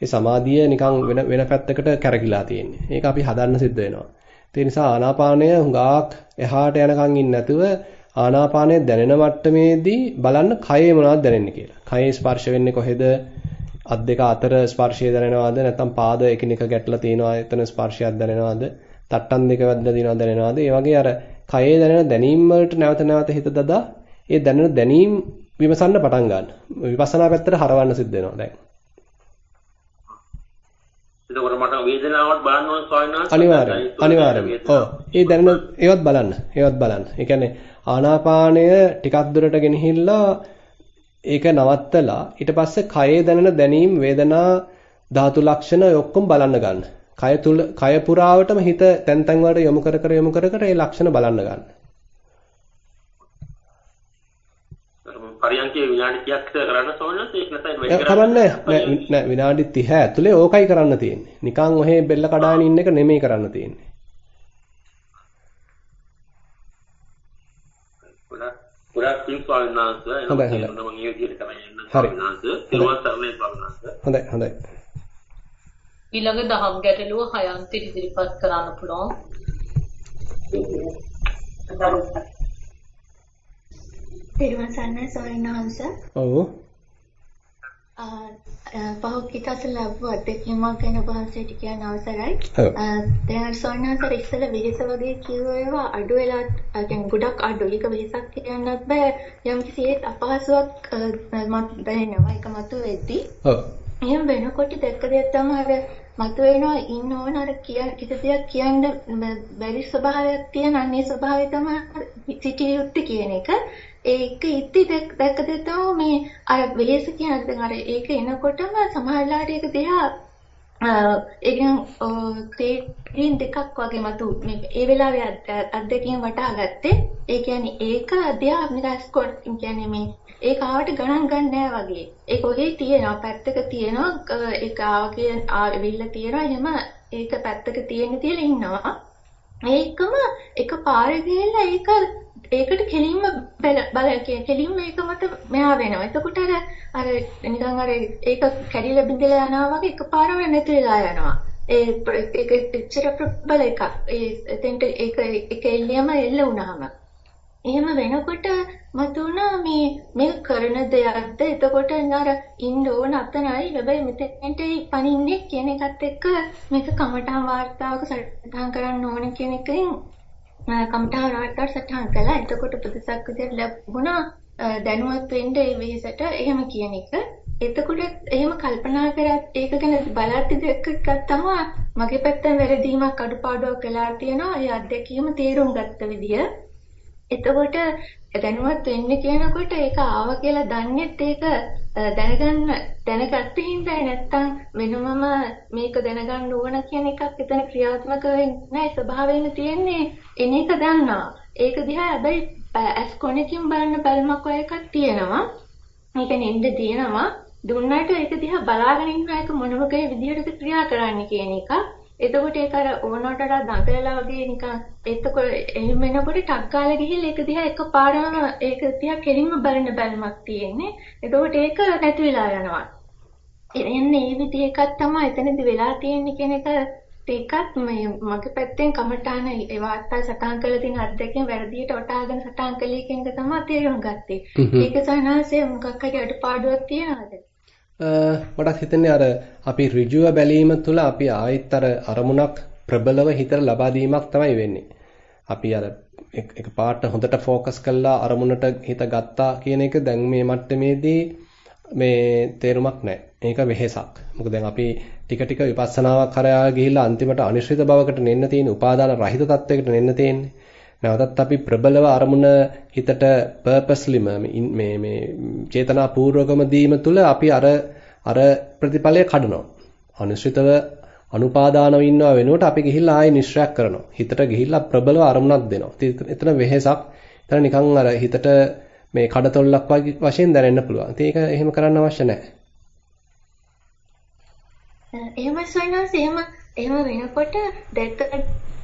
ඒ සමාධිය නිකන් වෙන වෙන පැත්තකට කැරකිලා තියෙන්නේ. ඒක අපි හදන්න සිද්ධ වෙනවා. ඒ නිසා ආනාපානය හුඟක් එහාට යනකම් ඉන්නේ නැතුව ආනාපානය දැනෙන මට්ටමේදී බලන්න කයේ මොනවද දැනෙන්නේ කියලා. කයේ ස්පර්ශ වෙන්නේ කොහෙද? අත් දෙක අතර ස්පර්ශය දැනෙනවද? නැත්නම් පාද එකිනෙක ගැටලා තියෙනවා එතන ස්පර්ශයක් දැනෙනවද? තට්ටන් දෙක වැදලා තියෙනවද දැනෙනවද? ඒ වගේ අර කයේ දැනෙන දැනීම් වලට නැවත නැවත හිත දදා ඒ දැනෙන දැනීම් විමසන්න පටන් ගන්න. විපස්සනා පැත්තට හරවන්න සිද්ධ වෙනවා දැන්. එතකොට මට වේදනාවක් බලන්න ඕන ස්වාමීන් වහන්සේ. අනිවාර්යයෙන් අනිවාර්යයෙන්. ඔව්. ඒ දැනෙන ඒවත් බලන්න ඒවත් බලන්න. ඒ කියන්නේ ආනාපානය ටිකක් දුරට ගෙනහිල්ලා ඒක නවත්තලා ඊට පස්සේ කයේ දැනෙන දැනීම් වේදනා ධාතු ලක්ෂණ ඔක්කොම බලන්න ගන්න. කය තුල කය පුරාවටම හිත තැන් තැන් වලට යොමු කර කර යොමු කර කර ඒ ලක්ෂණ බලන්න ගන්න. පරියන්කේ විනාඩි 30ක් කරන්න සෝනස් ඒක නැත්නම් වෙයි කරන්නේ නෑ විනාඩි 30 ඇතුලේ ඕකයි කරන්න තියෙන්නේ. නිකන් ඔහේ බෙල්ල කඩාගෙන ඉන්න එක නෙමෙයි කරන්න තියෙන්නේ. ගොඩක් පින් ස්වාමීන් වහන්සේ හොඳයි මම මේ විදිහට තමයි යන්න ස්වාමීන් වහන්සේ. තිරුවන් සරණයි ස්වාමීන් වහන්සේ. හොඳයි හොඳයි. ඊළඟ දහම් ගැටලුව හයන්ති ඉදිරිපත් කරන්න පුළුවන් තිරුවන් සරණයි ස්වාමීන් වහන්සේ. ඔව්. පහුගියටස ලැබුව අත්දැකීමක් ගැන වහන්සේට කියන්න අවසරයි. දැන් ස්වාමීන් වහන්සේ ඉස්සෙල්ලා වෙහෙස වගේ කිව්ව ඒවා අඩු වෙලා يعني ගොඩක් අඩු. ඒක වෙහෙසක් කියන්නත් බෑ. යම් කිසි අපහසුයක් මත් දැනෙනවා. ඒක මතු වෙද්දි. ඔව්. එහෙම වෙනකොට දැක්ක දෙයක් තමයි අර මතුවෙනවා ඉන්න ඕන අර කිසි දෙයක් කියන්න බැරි ස්වභාවයක් තියෙන අන්නේ ස්වභාවය තමයි සිටිය යුත්තේ කියන එක. ඒක ඉති දැක්ක දෙතෝ මේ අර වෙහෙස කියන දැන් අර ඒක එනකොටම සමහරලාට ඒක දිහා ඒකෙන් ක්‍රීන් දෙකක් වගේ මතු මේ ඒ වෙලාවේ අත්දැකීම් වටහා ගත්තේ. ඒ කියන්නේ ඒක දිහා නිකන් ස්කොට් කියන්නේ මේ ඒක ආවට ගණන් ගන්න නෑ වගේ. ඒක ඔහේ තියෙනවා පැත්තක තියෙනවා. ඒක ආවගේ ආවිල්ල තියෙනවා. එහෙම ඒක පැත්තක තියෙන තියලා ඉන්නවා. ඒකම එක පාරේ ගිහලා ඒක ඒකට කෙලින්ම බල කෙලින්ම ඒක මත මෙහා වෙනවා. එතකොට අර අර නිකන් අර ඒක කැඩිලා බිඳලා යනවා වගේ එකපාරම නැති වෙලා යනවා. ඒ ඒක එච්චර ප්‍රබල එකක්. ඒ එතෙන්ට ඒක ඒක එල්ලියම එල්ල වුණාම. එහෙම වෙනකොට මතුණා මේ මේක කරන දෙයක්ද එතකොට අර ඉන්න ඕන අතනයි හැබැයි මෙතෙන්ට පනින්නේ කියන එකත් එක්ක මේක කමඨාන් වාර්තාවක සටහන් කරන්න ඕන කියන එකෙන් කමඨාන් වාර්තාවට සටහන් කළා. එතකොට ප්‍රතිසක් විදියට ලැබුණා දැනුවත් වෙන්න ඒ වෙහෙසට එහෙම කියන එක. එතකොට එහෙම කල්පනා කරත් ඒක ගැන බලද්දි දෙකක් තමයි මගේ පැත්තෙන් වැරදීමක් අඩුපාඩුවක් වෙලා තියෙනවා. ඒ අත්දැකීම තේරුම් ගත්ත විදිය. එතකොට දැනුවත් වෙන්න කියනකොට ඒක ආව කියලා දන්නෙත් ඒක දැනගන්න දැනගත්ත හින්දා නැත්තම් වෙනමම මේක දැනගන්න ඕන කියන එකක් එතන ක්‍රියාත්මක වෙන්නේ නැහැ ස්වභාවයෙන්ම තියෙන්නේ එන එක දන්නවා. ඒක දිහා හැබැයි ඇස් කොනකින් බලන බැල්මක් වගේ එකක් තියෙනවා. මේක නෙන්න තියෙනවා. දුන්නාට ඒක දිහා බලාගෙන ඉන්න එක මොන වගේ විදිහටද ක්‍රියා කරන්නේ කියන එක. එතකොට ඒක අර ඕනකට දඟලලා වගේ නිකන් එතකොට එහෙම වෙනකොට ටක් ගාලා ගිහිල්ලා ඒක දිහා එකපාරම ඒක දිහා කෙලින්ම බලන බැලමක් තියෙන්නේ. එතකොට ඒක නැති වෙලා යනවා. එන්නේ මේ විදිහ එකක් තමයි එතනදි වෙලා තියෙන්නේ කියන එක ඒකත් මේ මගේ පැත්තෙන් කමටාන ඒ වාර්තා සටහන් කරලා තියෙන අත්දැකීම් වැරදියට වටහාගෙන සටහන් කළේ කියන එක තමයි තේරුම් ගත්තේ. ඒක සහනාසේ මොකක් හරි අඩපාඩුවක් තියනවද? මටත් හිතෙන්නේ අර අපි ඍජුව බැලීම තුළ අපි ආයෙත් අර අරමුණක් ප්‍රබලව හිතට ලබා දීමක් තමයි වෙන්නේ. අපි අර එක පාට හොඳට ફોකස් කළා අරමුණට හිත ගත්තා කියන එක දැන් මේ මට්ටමේදී මේ තේරුමක් නැහැ. ඒක වෙහෙසක්. මොකද දැන් අපි ටික ටික විපස්සනාවක් කරා ගිහිල්ලා අන්තිමට අනිශ්චිත බවකට නෙන්න තියෙන, උපාදාන රහිත තත්වයකට නෙන්න තියෙන්නේ. නැවතත් අපි ප්‍රබලව අරමුණ හිතට purposellyම මේ මේ චේතනාපූර්වකම දීම තුළ අපි අර අර ප්‍රතිඵලය කඩනවා. අනිශ්චිතව අනුපාදානව ඉන්නවා වෙනුවට අපි ගිහිල්ලා ආයෙ නිශ්චයක් කරනවා. හිතට ගිහිල්ලා ප්‍රබලව අරමුණක් දෙනවා. එතන වෙහෙසක්. එතන නිකන් අර හිතට මේ කඩතොල්ලක් වශයෙන් දැනෙන්න පුළුවන්. ඉතින් ඒක එහෙම කරන්න අවශ්‍ය නැහැ. එහෙමයි සයන්ස් එහෙම එහෙම වෙනකොට දැක්ක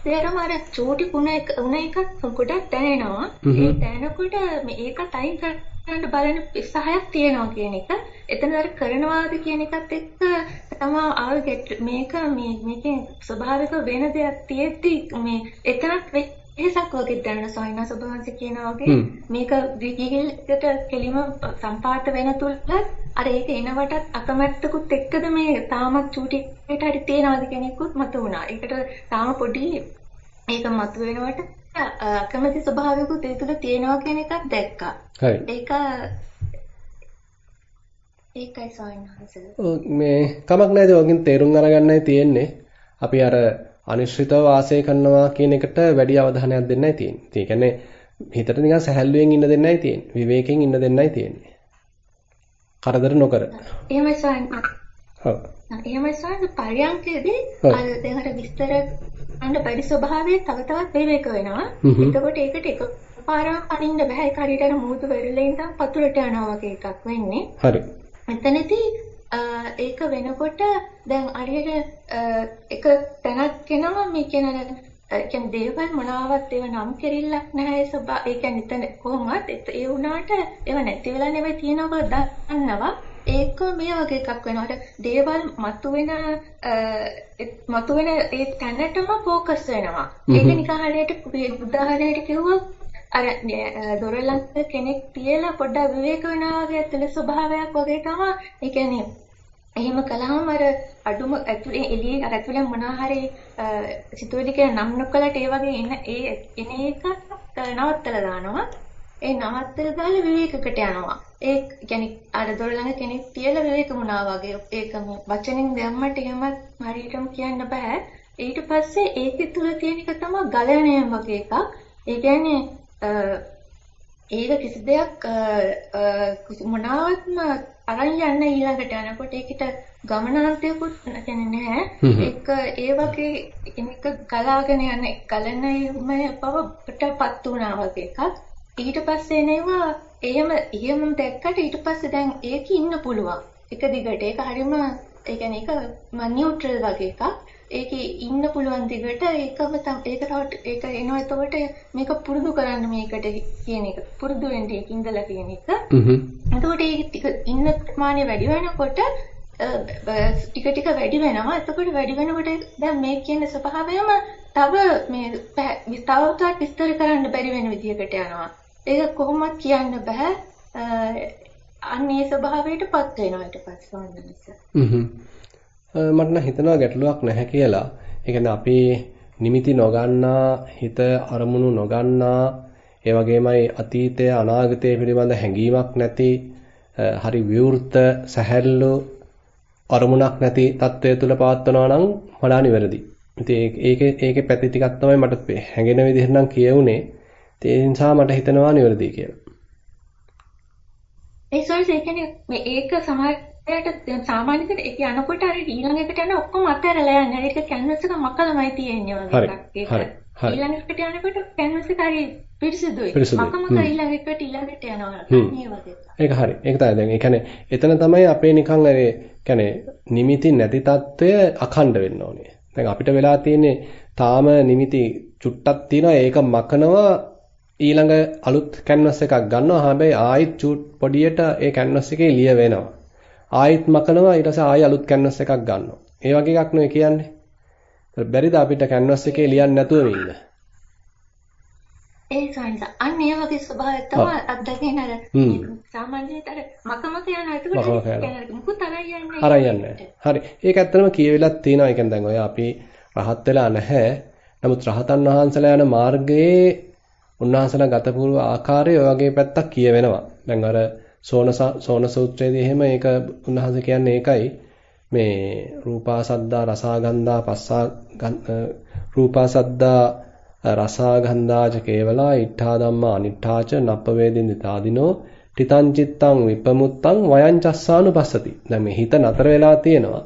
දෙයක්ම අර චූටි කුණ එක උණ එකක් ගොඩක් දැනෙනවා. ඒ දැනනකොට මේකත් අයින් කරන්න බලන උත්සාහයක් තියෙනවා කියන එක. එතන අර කරනවාද කියන එකත් එක්ක තමයි ආව මේක මේ මේකේ ස්වභාවික වෙන දෙයක් තියෙද්දි මේ එතනත් වෙහසක් වගේ දැනෙන සොයන සබහන්ස කියනවා වගේ මේක විගිගලකට කෙලිම සම්පාත වෙන තුලත් අර ඒක එනවටත් අකමැත්තකුත් එක්කද මේ තාමත් චූටි එකට හරි තියනවාද කෙනෙකුත් මත වුණා. ඒකට තාම පොඩි ඒක මත වෙනවට අකමැති ස්වභාවයකුත් ඒ තුල තියෙනවා කියන එකක් දැක්කා. ඒක ඒකයි සෝයන්හස. මේ කමක් නැද්ද ඔයගෙන් තේරුම් අරගන්නයි තියෙන්නේ. අපි අර අනිශ්චිතව වාසය කරනවා කියන එකට වැඩි අවධානයක් දෙන්නයි තියෙන්නේ. ඒ කියන්නේ හිතට නිකන් සැහැල්ලුවෙන් ඉන්න දෙන්නයි තියෙන්නේ. විවේකයෙන් ඉන්න දෙන්නයි තියෙන්නේ. කරදර නොකර. එහෙමයි සෝයන්. ඔව්. එහෙමයි සාරද පරියන්කේදී අර අර විස්තර අන්න බැරි ස්වභාවය තව තවත් වේවේක වෙනවා. එතකොට ඒකට එක පාරක් අනින්න බෑ. ඒක හරියට අර මූදු වෙරළේ ඉඳන් පතුලට යනවා වගේ එකක් වෙන්නේ. හරි. මෙතනදී ඒක වෙනකොට දැන් හරියට එක තැනක් එනවා මේ කියන කියන්නේ දේවල් මොනවාවත් ඒව නම් කෙරිල්ලක් නැහැ සබා ඒ කියන්නේ එතන කොහොමවත් ඒ වුණාට ඒව නැති වෙලා නෙවෙයි තියෙනවා දන්නවා ඒක මේ වගේ එකක් වෙනවා. දේවල් මතුවෙන මතුවෙන ඒ තැනටම ફોකස් වෙනවා. ඒක නිකන් හරියට උදාහරණයක් කිව්වොත් අර දොර ළඟ කෙනෙක් තියලා පොඩ්ඩක් විවේක වෙනවා වගේ ඇතුළේ ස්වභාවයක් වගේ තමයි. ඒ කියන්නේ එහෙම කළාම අර අඩුම ඇතුලේ එළියේ අර ඇතුලේ මොනවා හරි සිතුවිලි කියන නම් නොකලට ඒ වගේ එන ඒ එන එක නවත්තලා දානවා. ඒ නවත්තලා දාලා විවේකකට යනවා. ඒ කියන්නේ අර දොර ළඟ කෙනෙක් තියලා විවේක වුණා වගේ. ඒක වචනෙන් දැම්මට එහෙමත් හරියටම කියන්න බෑ. ඊට පස්සේ ඒකේ තුල තියෙන එක තමයි ගලණය වගේ එකක්. ඒ කියන්නේ ඒක කිසි දෙයක් මොනවත්ම අරන් යන්න ඊළඟට යනකොට ඒකට ගමනාන්තයකුත් කියන්නේ නැහැ. ඒක ඒ වගේ කෙනෙක් ගලාගෙන යන ගලණයම බවටපත් වුණා වගේ එකක්. ඊට පස්සේ නේවා එහෙම එහෙම දැක්කට ඊට පස්සේ දැන් ඒක ඉන්න පුළුවන්. එක දිගට ඒක හරිම ඒ කියන්නේ ඒක නියුට්‍රල් වගේ එකක්. ඒකේ ඉන්න පුළුවන් දිගට ඒකම ඒකට ඒක එනවා එතකොට මේක පුරුදු කරන්න මේකට කියන එක. පුරුදු වෙන්න ඒක ඉඳලා කියන එක. එතකොට ඒක ටික ඉන්න ප්‍රමාණය වැඩි වෙනකොට ටික ටික වැඩි වෙනවා. එතකොට වැඩි වෙනකොට දැන් මේ කියන ස්වභාවයම තව මේ තව තවත් විස්තර කරන්න බැරි වෙන විදිහකට යනවා. ඒක කොහොමද කියන්න බෑ. අන්නේ ස්වභාවයටපත් වෙනවා ඊට පස්සේ වන්නස. මට නම් හිතනවා ගැටලුවක් නැහැ කියලා. ඒ කියන්නේ අපි නිමිති නොගන්නා හිත අරමුණු නොගන්නා ඒ වගේමයි අතීතය අනාගතය පිළිබඳ හැඟීමක් නැති හරි විවෘත සැහැල්ලු අරමුණක් නැති తත්වය තුල පවත්වනවා නම් වඩා නිවැරදි. ඉතින් ඒකේ ඒකේ පැති ටිකක් තමයි මට හැඟෙන විදිහට නම් කියවුනේ. ඒ නිසා මට හිතෙනවා නිවැරදි කියලා. ඒ සෝල්ස් ඒ කියන්නේ මේ ඒක ඒකට සාමාන්‍ය කර ඒක යනකොට අර ඊළඟ එකට යන ඔක්කොම අතහැරලා යනවා. ඒක කැන්වස් එක මකලමයි තියෙන්නේ වගේ එකක්. හරි. හරි. ඊළඟට යනකොට කැන්වස් එක හරි පිරිසිදුයි. මකම ඊළඟ එකට ඊළඟට යනවා. මේ වගේ. ඒක හරි. ඒක තමයි දැන් ඒ කියන්නේ එතන තමයි අපේ නිකන් අර කියන්නේ නිමිති නැති తত্ত্বය අඛණ්ඩ වෙන්න ඕනේ. දැන් අපිට වෙලා තියෙන්නේ තාම නිමිති චුට්ටක් තියෙනවා ඒක මකනවා ඊළඟ අලුත් කැන්වස් එකක් ගන්නවා හැබැයි ආයෙත් චුට් පොඩියට ඒ කැන්වස් එකේ ලිය වෙනවා ආයිත් මකනවා ඊට පස්සේ ආයි අලුත් කැන්වස් එකක් ගන්නවා. ඒ වගේ එකක් නෙවෙයි කියන්නේ. බැරිද අපිට කැන්වස් එකේ ලියන්න නැතුව ඉන්න? ඒ සයින්ස් අන්න ඒ වගේ ස්වභාවයක් තමයි අත්දකින්න අර සාමාන්‍යයෙන් අර මකමක යන එතකොට මුකුත් අරන් යන්නේ අරන් යන්නේ හරි. ඒක ඇත්තටම කියවිලක් තියෙනවා. ඒ කියන්නේ දැන් ඔය අපි රහත් වෙලා නැහැ. නමුත් රහතන් වහන්සේලා යන මාර්ගයේ උන්වහන්සේලා ගතපුරු ආකාරය ඔය වගේ පැත්තක් කියවෙනවා. දැන් අර සෝන සෝන සූත්‍රයේදී එහෙම ඒක උන්වහන්සේ කියන්නේ ඒකයි මේ රූපා සද්දා රසා ගන්ධා පස්සා රූපා සද්දා රසාගන්ධාච කේවලා ඉට්ඨා ධම්මා අනිට්ඨාච නප්ප වේදින්දිතාදිනෝ තිතං චිත්තං විපමුත්තං වයං චස්සානුපස්සති. දැන් මේ හිත නතර වෙලා තියෙනවා.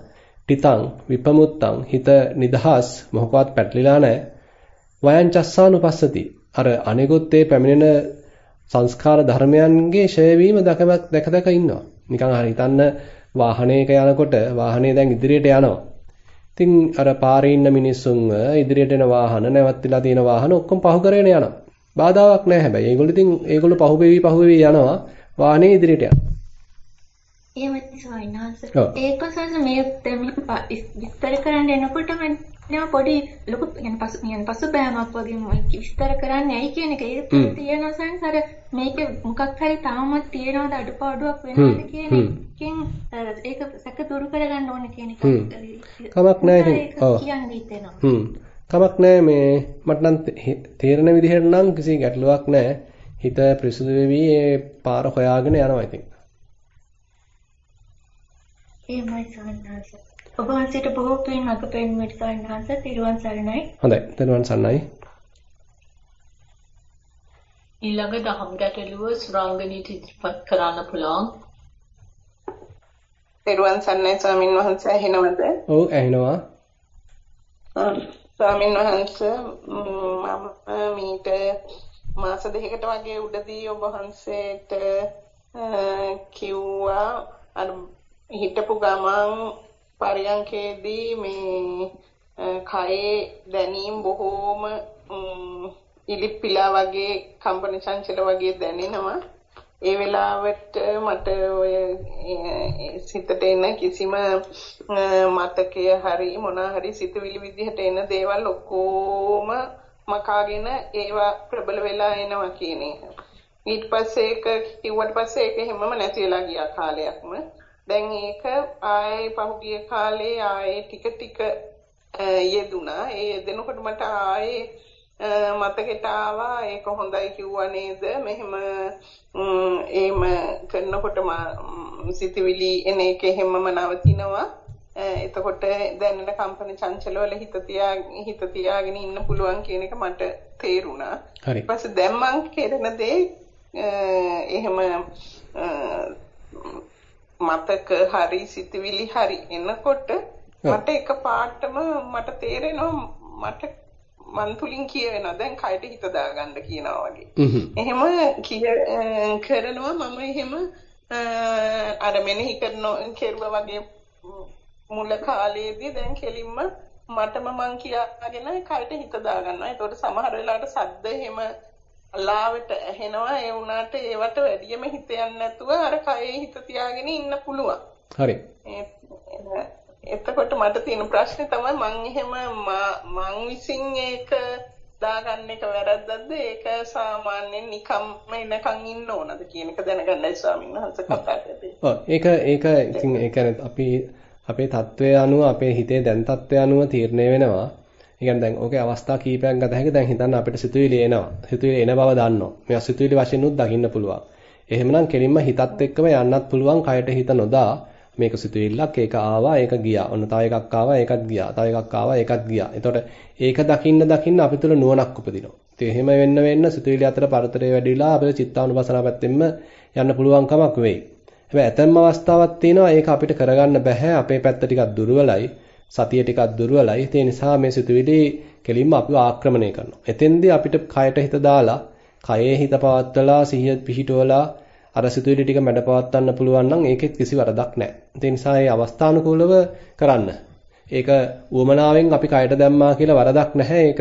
තිතං විපමුත්තං හිත නිදහස් මොහොකවත් පැටලිලා නැහැ. වයං චස්සානුපස්සති. අර අනිකුත් ඒ පැමිණෙන සංස්කාර ධර්මයන්ගේ වීම දැක දැක ඉන්නවා. නිකන් හරි හිතන්න වාහනයක යනකොට වාහනේ දැන් ඉදිරියට යනවා. ඉතින් අර පාරේ ඉන්න මිනිස්සුන්ව ඉදිරියට එන වාහන නැවතිලා තියෙන වාහන ඔක්කොම පහු කරගෙන යනවා. බාධාවක් නැහැ හැබැයි. ඒගොල්ලෝ ඉතින් ඒගොල්ලෝ පහු වෙවි පහු වෙවි යනවා. වාහනේ ඉදිරියට යනවා. එහෙමයි සෝයිනාස. ඒක සස මේ විස්තර කරන්න එනකොටම නෑ පොඩි ලොකු يعني පසු يعني පසුබෑමක් වගේ විස්තර කරන්නේ ඇයි කියන එක ඒක තියෙනවා සෙන්ස් අර මේක මොකක් හරි තාමත් තියෙනවද අඩුපාඩුවක් වෙනවද කියන එකෙන් ඒක සැක දුරු කරගන්න ඕනේ කියන එක කමක් නෑ ඉතින් ඔව් කියන්නේ හිතෙනවා හ්ම් කමක් නෑ මේ මට නම් තේරෙන විදිහට නම් කිසි ගැටලුවක් නෑ හිත පිරිසුදු වෙවි ඒ පාර හොයාගෙන යනවා ඉතින් එහෙමයි සන්නහස ඔබ වහන්සේට බොහෝ පින් මඟ පෙන්වීමට සවන්හන්ස තිරුවන් සරණයි. හොඳයි. තිරුවන් සරණයි. ඊළඟ දහම් ගැටලුව සුරංගනීට ඉදිරිපත් කරන්න පුළුවන්. තිරුවන් සරණයි ස්වාමින් වහන්සේ ඇහෙනවද? ඔව් ඇහෙනවා. ස්වාමින් වහන්සේ මම මීට මාස දෙකකට වගේ උඩදී ඔබ වහන්සේට කිව්වා අර හිටපු ගමන් පරියන්කේදී මේ කයේ දැනීම් බොහෝම ඉලිප්පිලා වගේ කම්පන චංචල වගේ දැනෙනවා. ඒ වෙලාවට මට ඔය සිතට එන කිසිම මතකය හරි මොනවා හරි සිතුවිලි විදිහට එන දේවල් ඔක්කොම මකාගෙන ඒවා ප්‍රබල වෙලා එනවා කියන එක. ඊට පස්සේ ඒක කිව්වට පස්සේ ඒක හැමම නැති වෙලා ගියා කාලයක්ම. දැන් ඒක ආයේ පහුගිය කාලේ ආයේ ටික ටික යෙදුනා. ඒ යෙදෙනකොට මට ආයේ මතකෙට ආවා ඒක හොඳයි කිව්වා නේද? මෙහෙම එහෙම කරනකොට සිතවිලි එන එක හැමම නවතිනවා. එතකොට දැනෙන කම්පන චංචල වල හිත තියා හිත තියාගෙන ඉන්න පුළුවන් කියන එක මට තේරුණා. හරි. ඊපස්සේ දැන් මං කරන දේ එහෙම මතක හරි සිතවිලි හරි එනකොට මට එක පාටම මට තේරෙනවා මට මන් තුලින් කියවෙනවා දැන් කයට හිත දාගන්න කියනවා වගේ. එහෙම කරනවා මම එහෙම අර මෙනෙහි කරන කෙරුවා වගේ මුල කාලේදී දැන් කෙලින්ම මටම මං කියාගෙන කයට හිත දාගන්නවා. ඒතකොට සමහර වෙලාවට සද්ද එහෙම ලාවට ඇහෙනවා ඒ වුණාට ඒවට වැඩියම හිත යන්නේ නැතුව අර කයේ හිත තියාගෙන ඉන්න පුළුවන්. හරි. එතකොට මට තියෙන ප්‍රශ්නේ තමයි මං එහෙම මං විසින් ඒක දාගන්න එක වැරද්දක්ද ඒක සාමාන්‍යයෙන් නිකම්ම ඉනකන් ඉන්න ඕනද කියන එක දැනගන්නයි ස්වාමීන් වහන්සේ කතා කරන්නේ. ඔව් ඒක ඒක ඉතින් ඒ කියන්නේ අපි අපේ தත්වය අනුව අපේ හිතේ දැන් தත්වය අනුව තීරණය වෙනවා. ඒ කියන්නේ දැන් ඕකේ අවස්ථා කීපයක් ගත හැකි දැන් හිතන්න අපිට සිතුවිලි එනවා. සිතුවිලි එන බව දන්නවා. මේවා සිතුවිලි වශයෙන් උත් දකින්න පුළුවන්. එහෙමනම් කෙලින්ම හිතත් එක්කම යන්නත් පුළුවන් කයට හිත නොදා මේක සිතුවිල්ලක් ඒක ආවා ඒක ගියා. ඔන්න තව එකක් ආවා ඒකත් ගියා. තව එකක් ආවා ඒකත් ගියා. එතකොට ඒක දකින්න දකින්න අපි තුල නුවණක් උපදිනවා. ඉතින් එහෙම වෙන්න වෙන්න සිතුවිලි අතර පරතරය වැඩිලා අපේ චිත්තානුපසනාව පැත්තෙන්ම යන්න පුළුවන් කමක් වෙයි. හැබැයි ඇතැම් අවස්ථාවක් තියෙනවා ඒක අපිට කරගන්න බෑ. අපේ පැත්ත ටිකක් දුර්වලයි. සතිය ටිකක් දුර්වලයි. ඒ නිසා මේ සිතුවිලි කෙලින්ම අපිව ආක්‍රමණය කරනවා. එතෙන්දී අපිට කයට හිත දාලා, කයේ හිත පවත්වලා, සිහිය පිහිටවලා අර සිතුවිලි ටික මැඩපවත්වන්න පුළුවන් නම් ඒකෙත් කිසි වරදක් නැහැ. ඒ නිසා මේ අවස්ථානුකූලව කරන්න. ඒක උවමනාවෙන් අපි කයට දැම්මා කියලා වරදක් නැහැ. ඒක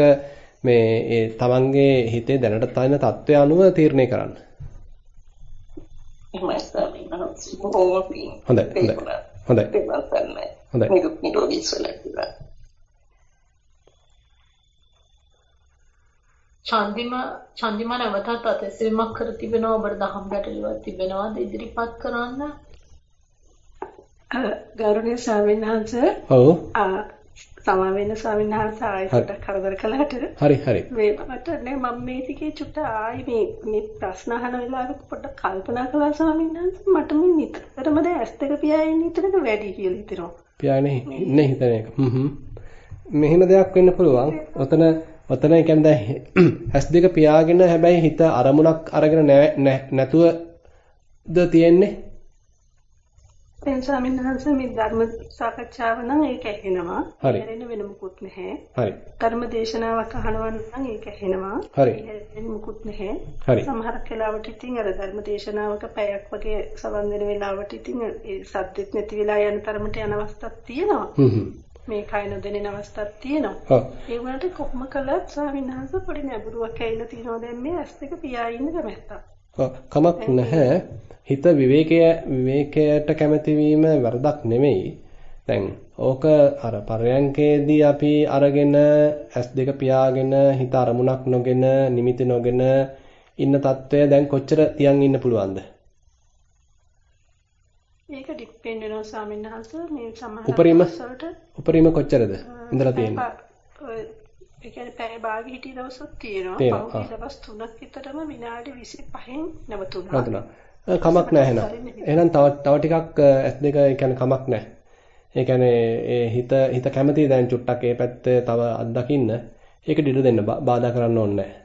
මේ තමන්ගේ හිතේ දැනට තියෙන தත්ත්වය අනුව තීරණය කරන්න. එහෙමයි ස්වාමීන් වහන්සේ. හොඳයි. හොඳයි. හොඳයි. හොඳයි. චන්දිම චන්දිම නැවතත් අතැසීමක් කර තිබෙනවා. ඔබට දහම් ගැටලුවක් තිබෙනවාද ඉදිරිපත් කරන්න? ගෞරවනීය ස්වාමීන් වහන්සේ. ඔව්. සමා වෙන ස්වාමීන් වහන්සේ ආයෙත් කරදර කළාට. හරි හරි. මේ මට නේ මම මේ ටිකේ චුට්ට ආයි මේ මේ ප්‍රශ්න අහන වෙලාවක පොඩ්ඩක් කල්පනා කළා ස්වාමීන් වහන්සේ. මට මේ නිතරම දැන් ඇස් දෙක පියාගෙන ඉන්නක වැඩි කියලා හිතෙනවා පියාගෙන ඉන්නේ හිතන එක. හ්ම් හ්ම්. මෙහෙම දෙයක් වෙන්න පුළුවන්. ඔතන ඔතන කියන්නේ දැන් ඇස් දෙක පියාගෙන හැබැයි හිත අරමුණක් අරගෙන නැතුවද තියෙන්නේ? දැන් ස්වාමීන් වහන්සේ මේ ධර්ම සාකච්ඡාව නම් ඒක ඇහෙනවා. හරි. වෙන මුකුත් නැහැ. හරි. ධර්ම දේශනාවක් අහනවා නම් ඒක ඇහෙනවා. හරි. හැරෙන්න මුකුත් නැහැ. හරි. සමහරක් වෙලාවට ඉතින් අර ධර්ම දේශනාවක පැයක් වගේ සවන් දෙන වෙලාවට ඉතින් ඒ සද්දෙත් නැති වෙලා යන තරමට යන අවස්ථාවක් තියෙනවා. හ්ම්. මේ කය නොදෙනෙන අවස්ථාවක් තියෙනවා. ඒ වුණාට කොහොම කළත් ස්වාමීන් වහන්සේ පොඩි නැඹුරුවක් ඇවිල්ලා තියෙනවා දැන් මේ ඇස් දෙක පියා ඉන්න කැමැත්තක්. කමක් නැහැ. හිත විවේකය විවේකයට කැමති වීම වරදක් නෙමෙයි. දැන් ඕක අර පරයන්කේදී අපි අරගෙන S2 පියාගෙන හිත අරමුණක් නොගෙන නිමිති නොගෙන ඉන්න తত্ত্বය දැන් කොච්චර තියන් ඉන්න පුළුවන්ද? මේක ඩිපෙන්ඩ් වෙනවා ස්වාමීන් වහන්සේ මේ සමහර උපරිම උපරිම කොච්චරද ඉඳලා තියෙන්නේ? ඒ කියන්නේ පැය භාගෙ හිටිය දවසක් තියෙනවා. පහුගිය දවස් 3ක් විතරම විනාඩි 25න් නැවතුණා. නැවතුණා. කමක් නැහැ එහෙනම්. එහෙනම් තව තව ටිකක් S2 ඒ කියන්නේ කමක් නැහැ. ඒ කියන්නේ ඒ හිත හිත කැමති දැන් චුට්ටක් ඒ පැත්ත තව අත්දකින්න. ඒක දිඩ දෙන්න බාධා කරන්න ඕනේ නැහැ.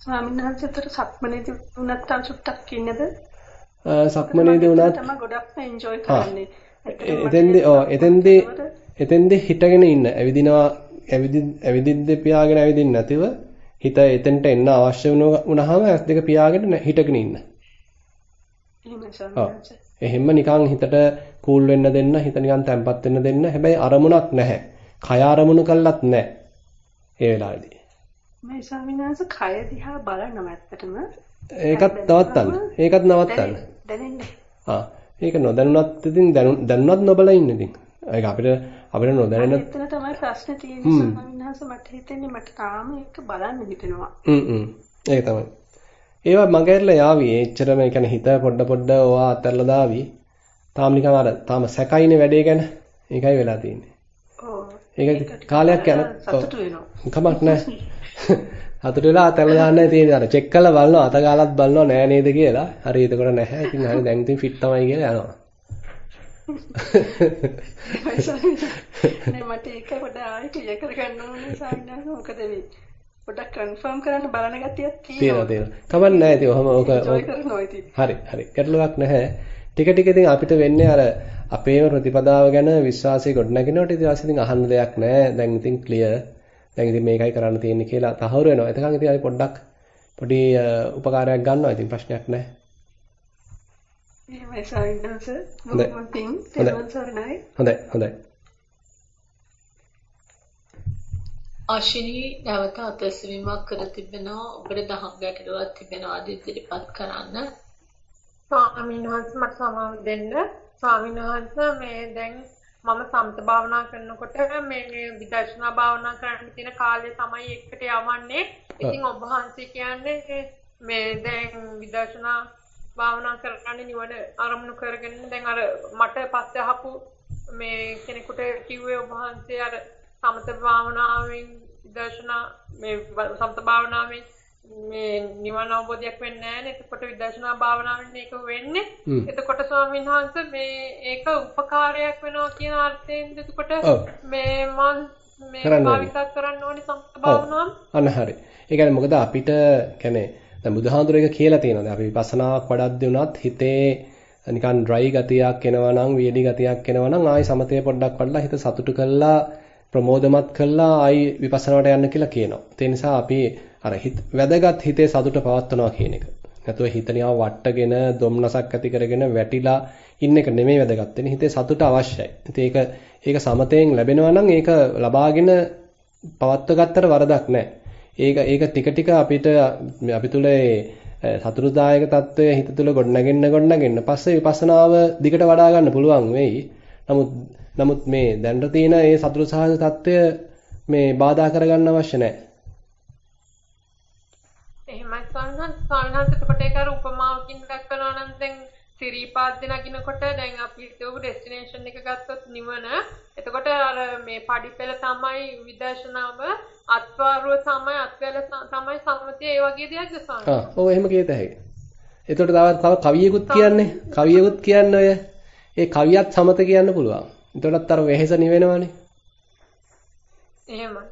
ස්වාමීන් වහන්සේතර සක්මනේදී වුණත් තව චුට්ටක් ඉන්නද? සක්මනේදී වුණත් තමයි ගොඩක්ම එන්ජොයි කරන්නේ. එතෙන්දී ඔව් එතෙන්දී එතෙන්දී හිටගෙන ඉන්න. ඇවිදිනවා ඇවිදි ඇවිදිද්ද පියාගෙන ඇවිදින්න නැතිව හිත එතෙන්ට එන්න අවශ්‍ය වුණාම ඇස් දෙක පියාගෙන හිටගෙන ඉන්න. එහෙම නිකන් හිතට කූල් වෙන්න දෙන්න, හිත නිකන් තැම්පත් වෙන්න දෙන්න. හැබැයි අරමුණක් නැහැ. කය අරමුණු කළත් නැහැ. ඒ වෙලාවේදී. මේ ස්වාමිනාස කය දිහා බලනවා ඇත්තටම. ඒකත් නවත්තන්න. ඒකත් නවත්තන්න. දැනෙන්නේ. ආ ඒක නොදැනුණත් ඉතින් දැනුණත් නොබල ඉන්න ඉතින්. ඒක අපිට අපිට නොදැනෙන එතන තමයි ප්‍රශ්නේ තියෙන්නේ ස්වාමිනාස මට හිතෙන්නේ මට තාම ඒක බලන්න හිතෙනවා. හ්ම් හ්ම්. ඒක තමයි. ඒවා මගහැරලා යාවි. එච්චරම ඒ කියන්නේ හිත පොඩ පොඩ ඕවා අතහැරලා දාවි. තාම නිකන් අර තාම සැකයිනේ වැඩේ ගැන. ඒකයි වෙලා තියෙන්නේ. ඔව්. ඒක කාලයක් යන සතුටු වෙනවා. කමක් නැහැ. හතර වෙලා අතල්ලා දාන්නයි තියෙන්නේ. අර චෙක් කරලා බලනවා අත ගාලත් බලනවා නෑ නේද කියලා. හරි එතකොට නැහැ. ඉතින් හරි දැන් ඉතින් ෆිට තමයි කියලා යනවා. නේ මට ඒක පොඩ ආයෙ ක්ලියර් කරගන්න ඕනේ සාමාන්‍යයෙන් මොකද මේ පොඩක් කන්ෆර්ම් කරන්න බලන ගතියක්. තියෙනවා තියෙනවා. කමක් නැහැ ඉතින් ඔහම ඕක හරි හරි. ගැටලුවක් නැහැ. ටික ටික ඉතින් අපිට වෙන්නේ අර අපේම ප්‍රතිපදාව ගැන විශ්වාසය ගොඩනගෙනකොට ඉතින් ඊට ඉතින් අහන්න දෙයක් නැහැ. දැන් ඉතින් ක්ලියර්. දැන් ඉතින් මේකයි කරන්න තියෙන්නේ කියලා තහවුරු වෙනවා. එතකන් ඉතින් අපි පොඩ්ඩක් පොඩි උපකාරයක් ගන්නවා. ඉතින් ප්‍රශ්නයක් නැහැ. එහෙමයි සාවින්දස මොකක්ද හොඳයි හොඳයි හොඳයි අශිනී නැවත අතැසවීමක් කර තිබෙනවා. ඔබට දහම් ගැටලුවක් තිබෙනවා ඉදිරිපත් කරන්න. ස්වාමීන් වහන්සේ මට සමාව දෙන්න. ස්වාමීන් වහන්සේ මේ දැන් මම සමත භාවනා කරනකොට මේ විදර්ශනා භාවනා කරන්න තියෙන කාලය තමයි එකට යවන්නේ. ඉතින් ඔබ වහන්සේ කියන්නේ මේ දැන් විදර්ශනා භාවනා කරන්නේ නිවන අරමුණු කරගෙන දැන් අර මට පස්සේ අහපු මේ කෙනෙකුට කිව්වේ ඔබ වහන්සේ අර සමත භාවනාවෙන් විදර්ශනා මේ සමත භාවනාවෙන් මේ නිවන අවබෝධයක් වෙන්නේ නැහැ එතකොට විදර්ශනා භාවනාවෙන් ඒක වෙන්නේ. එතකොට ස්වාමීන් වහන්සේ මේ ඒක උපකාරයක් වෙනවා කියන අර්ථයෙන් එතකොට මේ මම මේ භාවිත කරන්න ඕනේ සම්පත භාවනාව. අන්න හරි. ඒ කියන්නේ මොකද අපිට කියන්නේ දැන් බුදුහාඳුර එක කියලා තියෙනවා. දැන් අපි විපස්සනාවක් වඩද්දී උනත් හිතේ නිකන් ඩ්‍රයි ගතියක් එනවා නම්, වියලි ගතියක් එනවා නම් ආයි සමතේ පොඩ්ඩක් වඩලා හිත සතුටු කරලා ප්‍රමෝදමත් කළා ආයි විපස්සනාවට යන්න කියලා කියනවා. ඒ නිසා අපි අර වැදගත් හිතේ සතුට පවත්වනවා කියන එක. නැතුව හිත නිකන් වට්ටගෙන දොම්නසක් ඇති කරගෙන වැටිලා ඉන්න එක නෙමෙයි වැදගත් වෙන්නේ. හිතේ සතුට අවශ්‍යයි. ඉතින් ඒක ඒක සමතයෙන් ලැබෙනවා නම් ඒක ලබාගෙන පවත්ව ගත්තට වරදක් නැහැ. ඒක ඒක ටික ටික අපිට අපි තුල සතුටුදායක తত্ত্বය හිත තුල ගොඩනගෙන්න ගොඩනගෙන්න පස්සේ විපස්සනාව දිගට වඩා ගන්න පුළුවන් වෙයි. නමුත් නමුත් මේ දැනට තියෙන මේ සතුටු සහගත తত্ত্বය මේ බාධා කරගන්න අවශ්‍ය නැහැ. එහෙමයි ස්වාමීන් වහන්සේ ස්වාමීන් වහන්සේට කොටේකාර උපමාවකින් දක්වනවා නම් දැන් සිරීපාද්ද නගිනකොට දැන් අපි හිතුවු ඩෙස්ටිනේෂන් එක ගත්තොත් නිවන. එතකොට අර මේ පඩිපෙළ තමයි විදර්ශනාව අත්වාරුව තමයි අත්වැල තමයි සම්මතිය ඒ වගේ දෙයක්ද ස්වාමීන්? ආ ඔව් එහෙම කියත හැකියි. එතකොට තව තව කවියෙකුත් කියන්නේ කවියෙකුත් කියන්නේ ඔය ඒ කවියත් සමත කියන්න පුළුවන්. එතකොටත් අර වෙහෙස නිවෙනවනේ. එහෙමයි.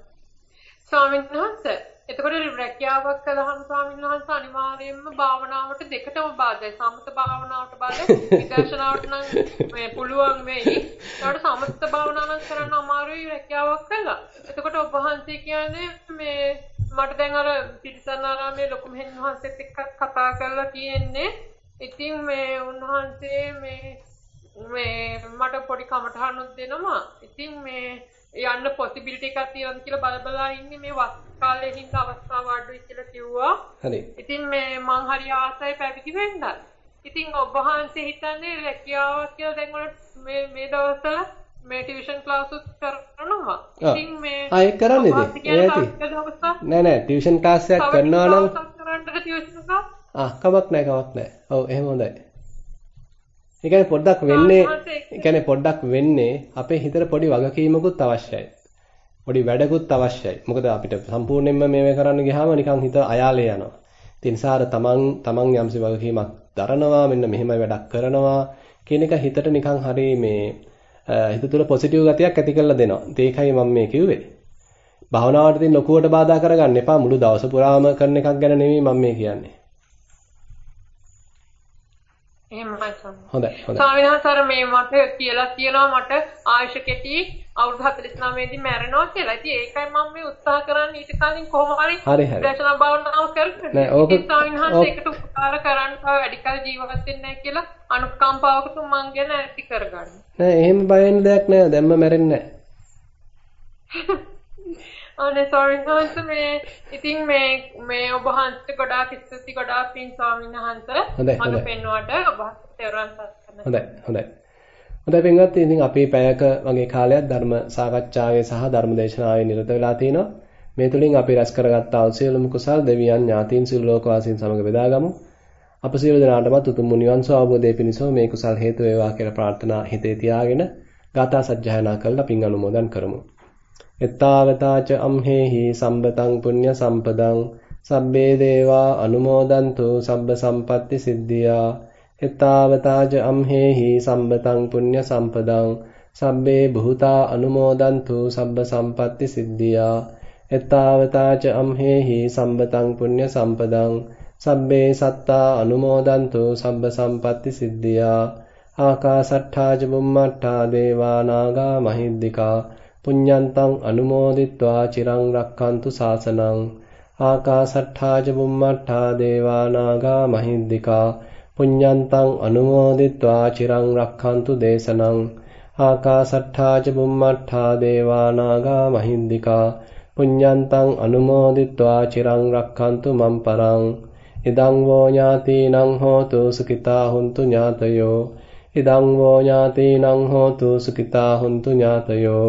ස්වාමීන් වහන්සේ එතකොට රැකියාවක් කළාම ස්වාමීන් වහන්සේ අනිවාර්යයෙන්ම භාවනාවට දෙකටම බාධායි. සමත භාවනාවට බාධායි. විදර්ශනාවට නම් මේ පුළුවන් වෙයි. ඒකට සමත භාවනාව නම් කරන්න අමාරුයි රැකියාවක් කළා. එතකොට ඔබ වහන්සේ කියන්නේ මේ මට දැන් අර පිරිසනාරාමේ ලොකු මෙහෙන් වහන්සේත් එක්ක කතා කරලා තියෙන්නේ. ඉතින් මේ උන්වහන්සේ මේ මේ මට පොඩි කමටහනුත් දෙනවා. ඉතින් මේ යන්න පොසිබිලිටි එකක් තියෙනවද කියලා බල බලා ඉන්නේ මේ වස් කාලේ හින්දා අවස්ථාව අඩුයි කියලා කිව්වා. හරි. ඉතින් මේ මං හරි ආසයි පැවිදි වෙන්න. ඉතින් ඔබ වහන්සේ හිතන්නේ රැකියාව කියලා දැන් මේ මේ දවස්වල මේ ටියුෂන් ක්ලාස් උත් කරනවා. ඉතින් මේ ආ ඒක කරන්නේ. නෑ නෑ ටියුෂන් ක්ලාස් එකක් කරනවා නම් කරන්න ටියුෂන් ක්ලාස් ආ කමක් නෑ කමක් නෑ. ඔව් එහෙම හොඳයි. ඒ කියන්නේ පොඩ්ඩක් වෙන්නේ ඒ කියන්නේ පොඩ්ඩක් වෙන්නේ අපේ හිතට පොඩි වගකීමකුත් අවශ්‍යයි. පොඩි වැඩකුත් අවශ්‍යයි. මොකද අපිට සම්පූර්ණයෙන්ම මේව කරන්න ගියාම නිකන් හිත අයාලේ යනවා. ඒ නිසා අර තමන් තමන් යම්සි වගකීමක් දරනවා මෙන්න මෙහෙමයි වැඩක් කරනවා කියන එක හිතට නිකන් හරි මේ හිත තුළ පොසිටිව් ගතියක් ඇති කරලා දෙනවා. ඒකයි මම මේ කිව්වේ. භාවනාවට තියෙන ලොකුවට බාධා කරගන්න එපා. මුළු දවස පුරාම කරන එකක් ගැන නෙමෙයි මම මේ කියන්නේ. එහෙමයි හොඳයි හොඳයි. ස්වාමීන් වහන්සේ මේ මට කියලා කියනවා මට ආයුෂ කෙටි අවුරුදු 49 දී මැරෙනවා කියලා. ඉතින් ඒකයි මම මේ උත්සාහ කරන්නේ ඊට කලින් කොහොම හරි. දේශනා භාවනාව කරන්න. නෑ ඕක ස්වාමීන් වහන්සේ ඒකට උපකාර කරන්න වැඩි කල ජීවත් වෙන්නේ නැහැ කියලා අනුකම්පාවකට මං ගැන ඇති කරගන්න. නෑ එහෙම බය වෙන්න දෙයක් නෑ. දැම්ම මැරෙන්නේ නෑ. අනේ ස්වාමීන් වහන්සේ මේ ඉතින් මේ මේ ඔබ වහන්සේට ගොඩාක් ස්තුති ගොඩාක් පින් ස්වාමීන් වහන්සේ මම පෙන්වුවට ඔබ හොඳයි හොඳයි. හොඳයි පින්වත් ඉතින් අපි පැයක වගේ කාලයක් ධර්ම සාකච්ඡාවේ සහ ධර්ම දේශනාවේ නිරත වෙලා තිනවා. මේ තුලින් අපි රැස් කරගත්තා වූ සියලුම කුසල් දෙවියන් ඥාතීන් සියලු ලෝකවාසීන් සමග බෙදාගමු. අප සියලු දෙනාටමත් උතුම් නිවන් සුව අවබෝධය පිණිස මේ කුසල් හේතු වේවා කියලා ප්‍රාර්ථනා හිතේ තියාගෙන ගාථා සජ්ජායනා කරලා පින් අනුමෝදන් කරමු එත්තාවතාච අම්හෙහි සම්බතං පුඤ්ඤ සම්පදං සබ්බේ දේවා අනුමෝදන්තු සබ්බ සම්පatti සිද්ධියා. එත්තාවතාච අම්හෙහි සම්බතං පුඤ්ඤ සම්පදං සබ්බේ බුතා අනුමෝදන්තු සබ්බ සම්පatti සිද්ධියා. එත්තාවතාච අම්හෙහි සම්බතං පුඤ්ඤ සම්පදං සබ්බේ සත්තා අනුමෝදන්තු සබ්බ සම්පatti සිද්ධියා. ආකාසට්ඨා ච බුම්මට්ඨා දේවා නාග මහිද්దికා පුඤ්ඤන්තං අනුමෝදිත්වා චිරං රක්칸තු සාසනං ආකාසට්ඨාජ බුම්මට්ඨා දේවානාගා මහින්దికා පුඤ්ඤන්තං අනුමෝදිත්වා චිරං රක්칸තු දේශනං ආකාසට්ඨාජ බුම්මට්ඨා දේවානාගා මහින්దికා පුඤ්ඤන්තං අනුමෝදිත්වා චිරං රක්칸තු මම් පරං ඉදං වෝ ඥාතීනං හෝතු සුඛිතා හුන්තු ඥාතයෝ ඉදං වෝ ඥාතීනං හෝතු සුඛිතා හුන්තු ඥාතයෝ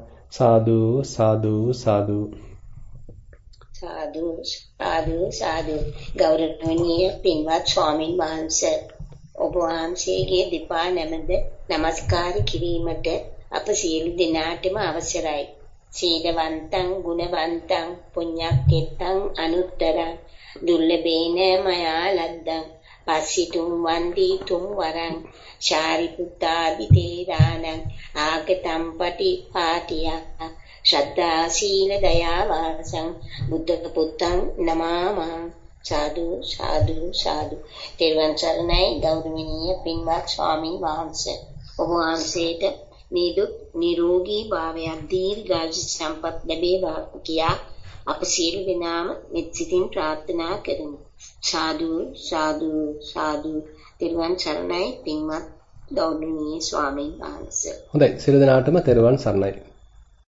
සාදු සාදු සාදු. සාදු සාදු සාදු. ගෞරවනීය පින්වත් ස්වාමින් වහන්සේ ඔබ වහන්සේගේ දෙපා නැමද নমස්කාර කිරීමට අප සියලු දෙනාටම අවසරයි. සීලවන්තං ගුණවන්තං පුඤ්ඤක්කෙත්තං අනුත්තරං දුර්ලභේන මයා ලද්දං පස්සිතුම් වන්දි තුම් වරං ශාරිපුත්තාදි තේරාණං ආගතම් පටි පාටියක් ශ්‍රද්ධා සීල දයා වාසං බුද්ධ පුත්තං නමාමා සාදු සාදු සාදු තෙරුවන් සරණයි ගෞරවනීය පින්වත් ස්වාමින් වහන්සේ ඔබ වහන්සේට නිදුක් නිරෝගී භාවයක් දීර්ඝායු සම්පත් ලැබේවා කියා අප සියලු දෙනාම මෙත් සිතින් ප්‍රාර්ථනා කරමු. සාදු සාදු සාදු තෙරුවන් සරණයි පින්වත් ගෞරවනීය ස්වාමීන් වහන්සේ. හොඳයි සියලු දෙනාටම තෙරුවන් සරණයි.